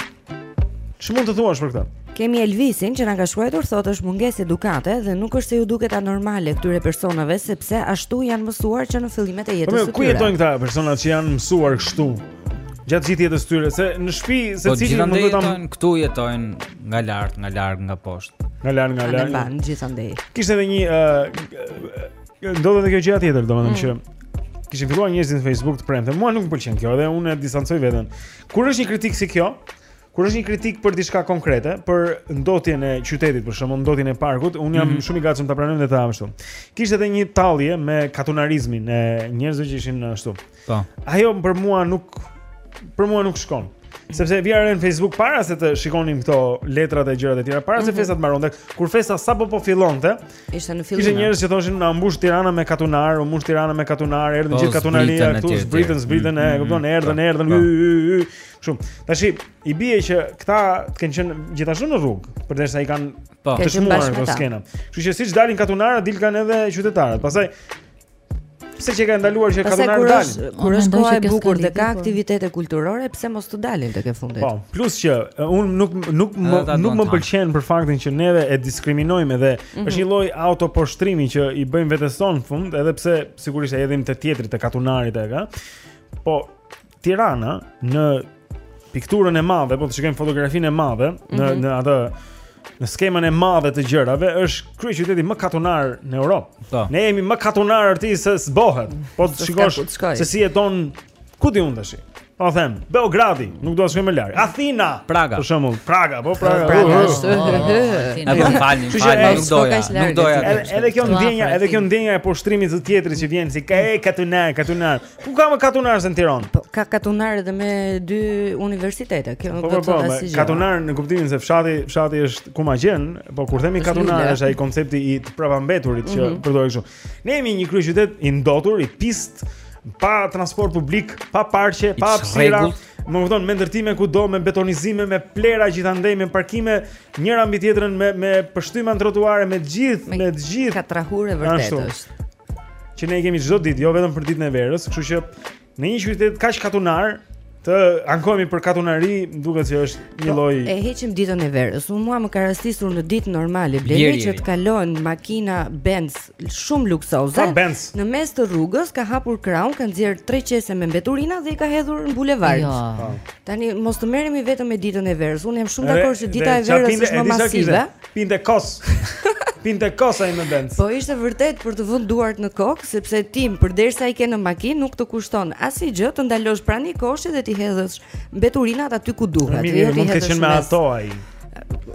Ç'mund të thuash për këtë? Kemi Elvisin që na ka shkruar thotë është mungesë edukate dhe nuk është se u duket anormale këtyre personave sepse ashtu janë mësuar që në fillimet e jetës po, së tyre. Po ku jetojnë këta persona që janë mësuar kështu? Gjatë gjithë jetës së tyre se në shtëpi se po, cili mund të ta këtu jetojnë nga lart, nga larg, nga poshtë. Nga lart, nga lart. Nga lart gjithandej. Kishte edhe një ë ndodhte edhe kjo gjë tjetër, domethënë mm. që kishin filluar njerëzit në Facebook të premte. Mua nuk më pëlqen kjo, edhe unë e distancoj veten. Kur është një kritikë si kjo, kur është një kritikë për diçka konkrete, për ndotjen e qytetit, për shembull, ndotjen e parkut, un jam mm -hmm. shumë i gatshëm ta pranoj dhe ta ashtu. Kishte edhe një tallje me katunarizmin e njerëzve që ishin ashtu. Po. Ajo për mua nuk për mua nuk shkon. Sepse vija re në Facebook para se të shikonim këto letrat e gjërat e tjera, para se mm -hmm. festa të mbaronte, kur festa sapo po fillonte, Ishte në fillim. Kishte njerëz që thoshin na u mbush Tirana me katunarë, u mbush Tirana me katunarë, erdhën po, gjithë katunaria këtu, zbritën, zbritën, e mm, kupton, mm, erdhën, erdhën. Po. Shumë. Tash i bie që këta të kenë qenë gjithashtu në rrugë, përderisa i kanë po. dëshmuar këto skena. Kështu që siç dalin katunarët, dilkan edhe qytetarët. Pastaj Pse ç'i ka ndaluar që kamera të dalë? Kur është koha e bukur dhe ka po. aktivitete kulturore, pse mos të dalin tek e fundit? Po, plus që un nuk nuk më, nuk më pëlqen për faktin që neve e diskriminojmë dhe mm -hmm. është një lloj autoposhtrimi që i bëjmë vetes sonë në fund, edhe pse sigurisht e hedhim te tjetri te katunarit e ka. Po, Tirana në pikturën e madhe, po të shikojmë fotografinë e madhe mm -hmm. në mhm. në atë në skemën e madhe të gjërave është kryeqyteti më katunar në Europë. Po. Ne jemi më katunar ti se s'bohet. Po të shikosh se si jeton ku di un tash. Po them, Beogradi, nuk do të shkojmë më larg. Athina, Praga. Për shembull, Praga, po Praga. Praga. Uh, uh, uh, Apo falni, falni, nuk doja. Nuk doja. Edhe kjo ndjenja, edhe kjo ndjenja e poshtrimit të tjetrit që vjen si ka e katunar, katunar. Ku ka më katunarë se në Tiranë? Po, ka katunarë edhe me dy universitete. Kjo s'do të thotë asgjë. Katunar në kuptimin se fshati, fshati është ku ma gjen, po kur themi katunar është ai koncepti i të prapambeturit që mm -hmm. përdorej kështu. Ne jemi një kryeqytet i ndotur, i pistë, pa transport publik, pa parqe, pa hapësira. Më kupton me ndërtime kudo, me betonizime, me plehra gjithandej, me parkime njëra mbi tjetrën me me pështyma në trotuare, me të gjithë, me të gjithë. Katrahurë e vërtetë është. Që ne i kemi çdo ditë, jo vetëm për ditën e verës, kështu që në një qytet kaq katunar, të ankohemi për katunari, duket që është një lloj E heqim ditën e verës. Unë mua më ka rastisur në ditë normale, Blendi, që të kalojë makina Benz shumë luksoze. Në mes të rrugës ka hapur krahun, ka nxjerrë tre qese me mbeturina dhe i ka hedhur në bulevard. Jo. Po. Tani mos të merremi vetëm me ditën e verës. Unë jam shumë dakord që dita e verës është më masive. Pinte kos. Pinte kos ai me Benz. Po ishte vërtet për të vënë duart në kokë, sepse ti përderisa i ke në makinë nuk të kushton asnjë gjë të ndalosh pranë një koshi dhe t'i hedhësh mbeturinat aty ku duhet. Mirë, jo mund të ketë qenë me ato ai.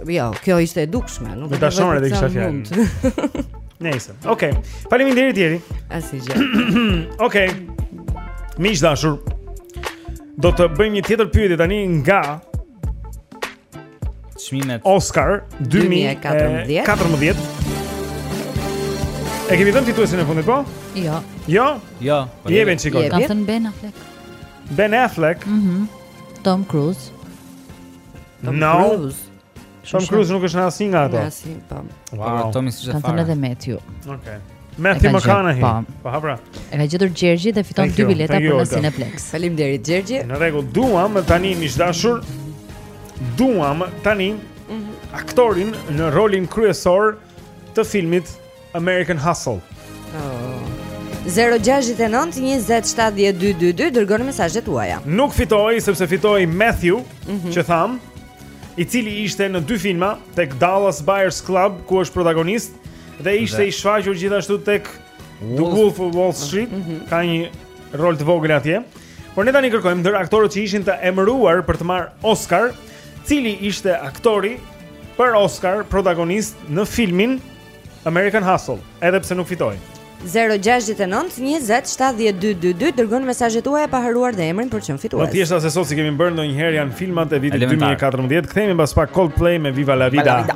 Jo, kjo ishte e dukshme, nuk e di. Dashon edhe kisha fjalë. Nëse. Okej. Faleminderit Tieri. Asgjë. Okej. Miq të dashur. Do të bëjmë një tjetër pyetje tani nga çmimet Oscar 2014. 2014. E kemi dhënë fituesin e fundit apo jo? Jo? Jo. Po Jemi çikoj. Ka thënë Ben Affleck. Ben Affleck. Mhm. Mm Tom Cruise. Tom no. Cruise. Tom Cruise nuk është në asnjë nga ato. Asnjë, po. Wow. Po, Tomi s'ishte fare. Ka thënë edhe Matthew. Okej. Okay. Matthew McConaughey. Po. po, ha pra. E ka gjetur Gjergji dhe fiton dy bileta për në Cineplexx. Faleminderit Gjergji. Në rregull, duam tani miq të dashur. Duam tani mm -hmm. aktorin në rolin kryesor të filmit American Hustle. Oh. 0-6-9-27-12-2 Dërgoni mesazhet tuaja Nuk fitoi, sepse fitoi Matthew mm -hmm. Që thamë I cili ishte në dy filma Tek Dallas Buyers Club Ku është protagonist Dhe ishte dhe. i shfaqur gjithashtu tek Wolf. The Wolf of Wall Street mm -hmm. Ka një rol të vogël atje Por ne tani kërkojmë ndër aktorët që ishin të emëruar për të marrë Oscar, cili ishte aktori për Oscar protagonist në filmin American Hustle, edhe pse nuk fitoi. 0-6-9-27-12-22 Dërgoni mesazhet tuaja pa harruar dhe emrin për të qenë fitues Më të thjeshta se sot s'i kemi bërë ndonjëherë janë filmat e vitit 2014 Kthehemi pas pak Coldplay me Viva La Vida Viva La Vida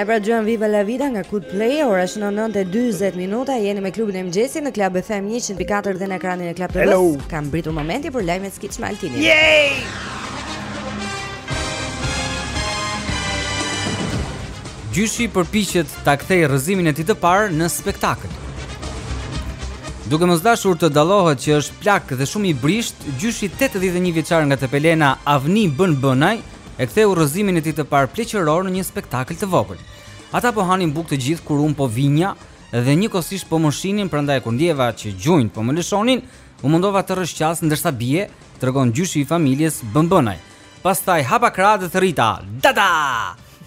E pra dëgjuam Viva la Vida nga Coldplay, ora shënon 9:40 minuta, jeni me klubin e mëngjesit në Club FM 104 dhe në ekranin e Club TV. Ka mbërritur momenti për lajmet skiç me Altinin. Yay! Gjyshi përpiqet ta kthej rrëzimin e tij të parë në spektakël. Duke mos dashur të dallohet që është plak dhe shumë i brishtë, gjyshi 81 vjeçar nga Tepelena, Avni Bën Bënaj, e ktheu rrëzimin e tij të parë pleqëror në një spektakël të vogël. Ata po hanin bukë të gjithë kur unë po vinja dhe njëkohësisht po më shihnin, prandaj kur ndjeva që gjunjt po më lëshonin, u mundova të rrëshqas ndërsa bie, tregon gjyshi i familjes Bën Bënaj. Pastaj hapa krahët dhe thërrita. Dada!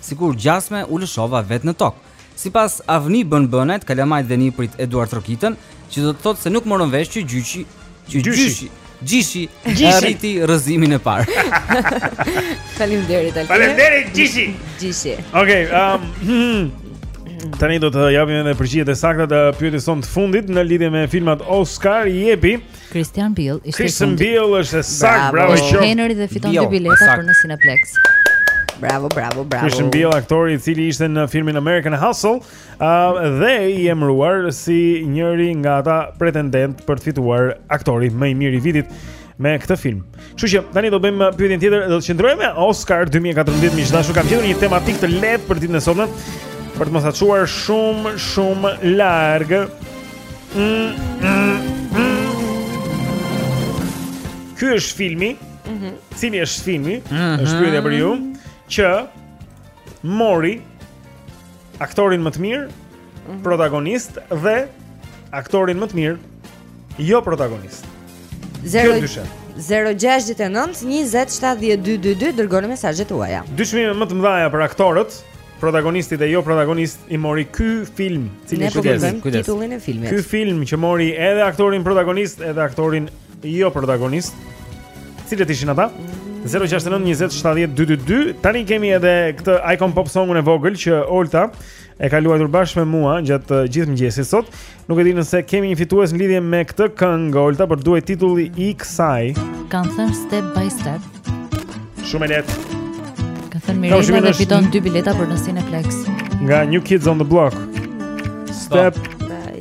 Sikur gjasme u lëshova vet në tokë. Sipas Avni Bën Bënajt, kalamajt dhe niprit e duartrokitën, që do të thotë se nuk morën vesh që gjyqi, që gjyshi, gjyshi, arriti rrëzimin e parë. Faleminderit Altin. Faleminderit gjyshi. Gjyshi. Okej, um, hmm. tani do të japim edhe përgjigjet e sakta të pyetjes sonë të fundit në lidhje me filmat Oscar, i jepi. Christian Bale ishte Christian Bale është e saktë, bravo. bravo. Henry dhe fiton dy bileta për në Cineplex. Bravo, bravo, bravo. Christian Bale, aktori i cili ishte në filmin American Hustle, uh, dhe i emëruar si njëri nga ata pretendent për të fituar aktori më i mirë i vitit me këtë film. Kështu që tani do bëjmë pyetjen tjetër, do të qëndrojmë me Oscar 2014, miq të dashur, kam gjetur një tematikë të lehtë për ditën e sotme, për të mos e çuar shumë shumë larg. Mm, mm, mm. Ky është filmi. Mhm. Mm Cili është filmi? Mm -hmm. Është pyetja për ju që mori aktorin më të mirë, mhm. protagonist dhe aktorin më të mirë, jo protagonist. Zero, 0-6-9-27-12-2 Dërgoni mesazhet tuaja Dy çmimet më të mdhaja për aktorët protagonist dhe jo protagonist I mori ky film Ne po kërkojmë titullin e filmit Ky film që mori edhe aktorin protagonist Edhe aktorin Jo protagonist. Cilët ishin ata? 069 20 70 222. Tani kemi edhe këtë Icon Pop Songun e vogël që Olta e ka luajtur bashkë me mua gjatë uh, gjithë mëngjesit sot. Nuk e di nëse kemi një fitues në lidhje me këtë këngë Olta, por duhet titulli i kësaj. Kanë thënë step by step. Shumë e lehtë. Ka thënë Mirela dhe fiton dy bileta për në Cineplex. Nga New Kids on the Block. Step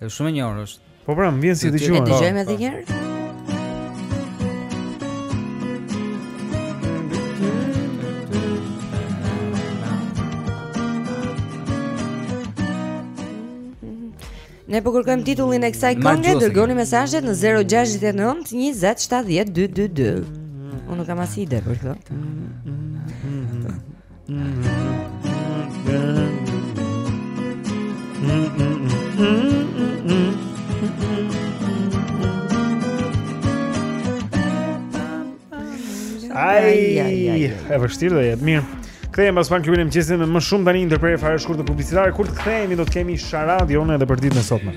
Është shumë e njohur është. Po pra, më vjen si e dëgjuar. E dëgjojmë edhe një herë. Ne po kërkojmë titullin e kësaj kënge, dërgoni mesazhet në 069 20 70 222. Unë nuk kam asnjë ide për këtë. Ai, ai, ai, e vështirë do jetë mirë. Kthehemi pas pak në klubin e mëngjesit me më shumë tani ndërprerje fare shkurtë publicitare. Kur të kthehemi do të kemi Sharadion edhe për ditën e sotme.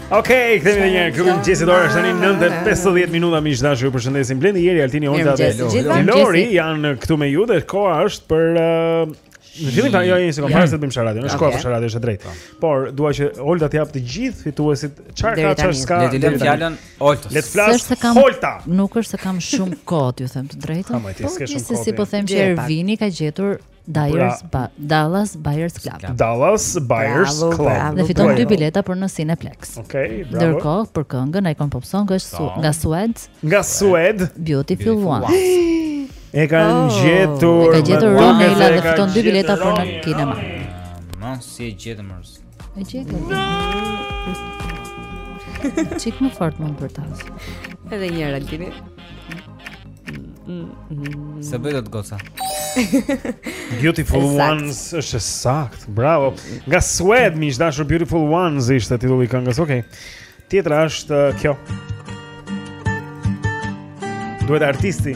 Okej, okay, kthehemi një herë. Klubi i mëngjesit ora është tani 9:50 minuta miq të dashur. Ju përshëndesim Blendi Jeri, Altini Olta dhe Lori janë këtu me ju dhe koha është për uh, Në fillim tani jo jo nise koha është të bëjmë sharadio, në shkojmë për sharadio është e drejtë. Por dua që Olta të jap të gjithë fituesit çfarë ka çfarë s'ka. Le të lëm fjalën Olta. Le të flas Olta. Nuk është se kam shumë kohë, ju them të drejtën. Po, si po them që Ervini ka gjetur Buyers pra, ba, Dallas Buyers Club. Dallas Buyers bravo, Club. Bravo, dhe fiton dy bileta për në Cineplex. Okej, okay, bravo. Ndërkohë për këngën Icon Pop Song është su, nga Suede. Nga Suede. Beautiful One. E kanë oh, gjetur. E ka gjetur Ronela dhe fiton dy bileta për në kinema. Na s'e gjetëm ors. E gjetëm. Çik më fort mund për ta. Edhe një herë Altini. Se bëjë do të goca Beautiful Ones është e sakt Bravo Nga Suede, miq të dashur Beautiful Ones ishte titulli i këngës Ok Tjetra është uh, kjo Duhet artisti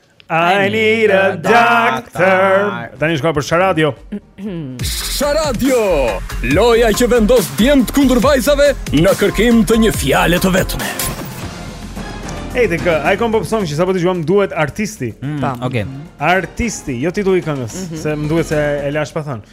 I need a doctor. Tani është koha për Sharadio. Sharadio, loja që vendos djemt kundër vajzave në kërkim të një fjale të vetme. Ej, tek Icon Pop Song që sapo dëgjuam duhet artisti. Mm, Tam. Okay. Artisti, jo titulli i këngës, mm -hmm. se më duket se e lash pa thënë.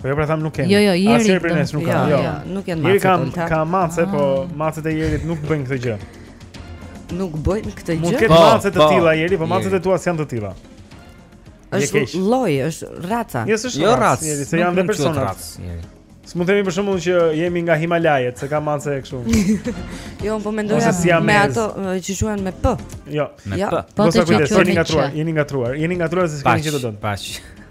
Po jo pra tham nuk kemi. Jo, jo, jeri. Asnjë prej nuk ka. Jo, jo, nuk janë macet. Jeri kam kam mace, po ah. macet e jerit nuk bëjnë këtë gjë. Nuk bëjnë këtë gjë. Mund të ketë po, mace të po. tilla jeri, po macet e tua janë të tilla. Është lloj, është raca. Jo, është jo racë, jeri, se janë dhe persona. S'mund të themi për shembull që jemi nga Himalajet, se ka mace kështu. Jo, po mendoja me ato që quhen me P. Jo, me P. Po të kujtoni ngatërruar, jeni ngatërruar, jeni ngatërruar se s'e keni gjet dot. Paç.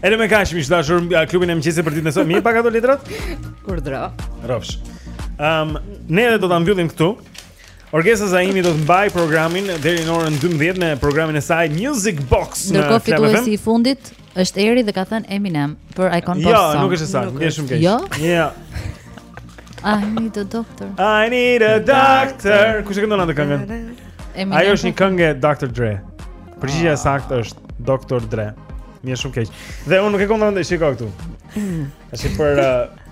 Edhe me kaq miq të dashur klubin e mëngjesit për ditën e sotme. M'i jep pak ato letrat? Urdhro. Rrofsh. Ehm, um, ne do ta mbyllim këtu. Orgesa Zaimi do t'ju mbajë programin deri në orën 12 me programin e saj Music Box në Club FM. Ndërkohë fituesi i fundit është Eri dhe ka thënë Eminem për Icon Pop. Jo, nuk është e saktë, më vjen shumë keq. Jo. Jo. I need a doctor. I need a doctor. Kush e këndon atë këngën? Ajo është një këngë Dr. Dre. Përgjigja e saktë është Dr. Dre. Më vjen shumë keq. Dhe unë nuk e kontoj shikoje këtu. Ashtu për uh,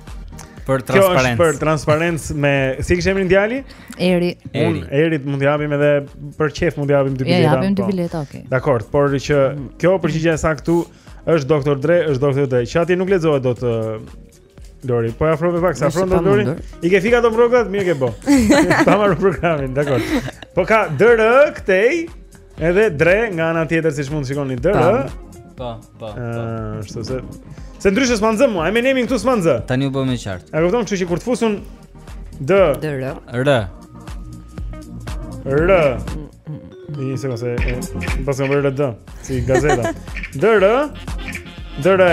për transparencë. Kjo për transparencë me si kish emrin djali? Eri. Unë Erit mund t'i japim edhe për qejf mund t'i japim dy bileta. Ia japim dy po. bileta, okay. Dakord, por që kjo përgjigja e saktë këtu është Dr. Dre, është Dr. Dre. Që aty nuk lexohet dot uh, Lori, po e afrove pak, se e afron Lori? I ke fika të mbrogët, mirë ke bo. Ta marrë programin, dakord. Po ka DR këtej, edhe dre nga ana tjetër siç mund të shikoni DR. Po, po, po. Ëh, ashtu se se ndryshe s'ma nxë mua, emrin Eminem këtu s'ma nxë. Tani u bë më e qartë. A kupton, kështu që kur të fusun D DR. R. R. Dhe një sekundë se pse kam bërë D, si gazeta. DR. DR.